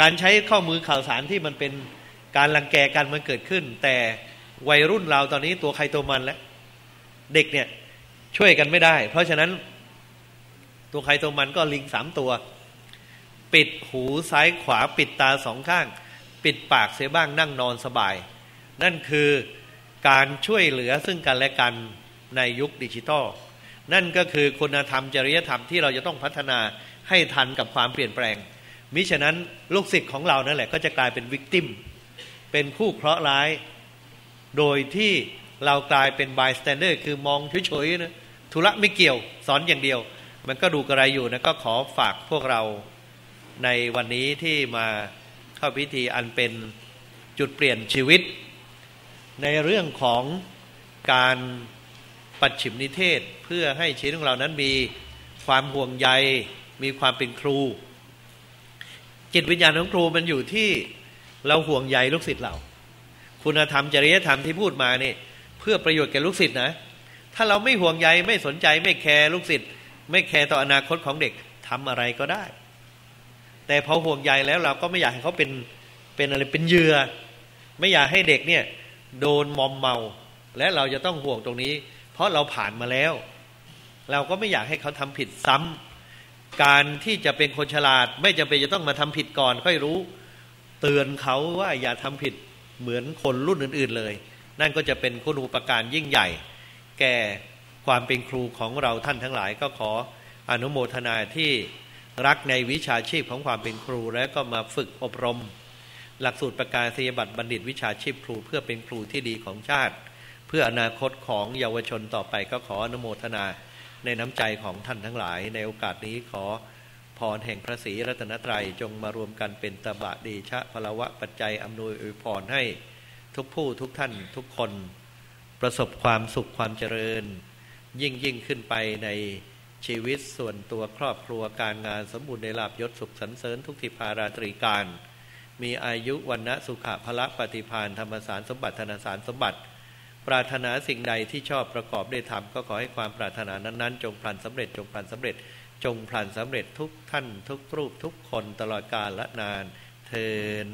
การใช้ข้อมือข่าวสารที่มันเป็น การรังแกกันมันเกิดขึ้น แต่วัยรุ่นเราตอนนี้ตัวใครตัวมันแล้วเด็กเนี่ยช่วยกันไม่ได้ เพราะฉะนั้นตัวใครตัวมันก็ลิงสามตัว ปิดหูซ้ายขวาปิดตาสองข้าง ปิดปากเสียบ้างนั่งนอนสบาย นั่นคือการช่วยเหลือซึ่งกันและกันในยุคดิจิทัลนั่นก็คือคุณธรรมจริยธรรมที่เราจะต้องพัฒนาให้ทันกับความเปลี่ยนแปลง มิฉะนั้นลูกศิษย์ของเรานั่นแหละก็จะกลายเป็นวิกติม เป็นคู่เคราะห์ร้าย โดยที่เรากลายเป็นบายสแตนเดอร์คือมองเฉยๆนะธุระไม่เกี่ยวสอนอย่างเดียว มันก็ดูกระไรอยู่นะก็ขอฝากพวกเราในวันนี้ที่มาเข้าพิธีอันเป็นจุดเปลี่ยนชีวิต ในเรื่องของการปัจฉิมนิเทศเพื่อให้ชีวิตของเรานั้นมีความห่วงใยมีความเป็นครู จิตวิญญาณของครูมันอยู่ที่ เราห่วงใยลูกศิษย์เรา คุณธรรมจริยธรรมที่พูดมาเนี่ยเพื่อประโยชน์แก่ลูกศิษย์นะ ถ้าเราไม่ห่วงใยไม่สนใจไม่แคร์ลูกศิษย์ไม่แคร์ต่ออนาคตของเด็กทำอะไรก็ได้ แต่พอห่วงใยแล้วเราก็ไม่อยากให้เขาเป็นเป็นอะไรเป็นเหยื่อ ไม่อยากให้เด็กเนี่ยโดนมอมเมา และเราจะต้องห่วงตรงนี้ เพราะเราผ่านมาแล้ว เราก็ไม่อยากให้เขาทำผิดซ้ำการที่จะเป็นคนฉลาด ไม่จำเป็นจะต้องมาทำผิดก่อนค่อยรู้ เตือนเขาว่าอย่าทำผิดเหมือนคนรุ่นอื่น ๆเลย นั่นก็จะเป็นคุณูปการยิ่งใหญ่ แก่ความเป็นครูของเราท่านทั้งหลายก็ขออนุโมทนาที่รักในวิชาชีพของความเป็นครู และก็มาฝึกอบรม หลักสูตรประกาศนียบัตรบัณฑิตวิชาชีพครู เพื่อเป็นครูที่ดีของชาติ เพื่ออนาคตของเยาวชนต่อไปก็ขออนุโมทนาในน้ำใจของท่านทั้งหลาย ในโอกาสนี้ขอ พรแห่งพระศรีรัตนตรัยจงมารวมกันเป็นตบะดีชะพลวะปัจจัยอำนวยอวยพรให้ทุกผู้ทุกท่านทุกคน ประสบความสุขความเจริญ ยิ่งยิ่งขึ้นไปในชีวิตส่วนตัวครอบครัวการงานสมบูรณ์ในลาบยศสุขสันเสริญทุกทิพาราตรีการ มีอายุวันนะสุขะพละปฏิพานธรรมสารสมบัติธนสารสมบัติ ปรารถนาสิ่งใดที่ชอบประกอบได้ทำก็ขอให้ความปรารถนานั้นๆ จงพลันสำเร็จจงพลันสำเร็จ จงพลันสำเร็จทุกท่านทุกรูปทุกคนตลอดกาลและนานเทิน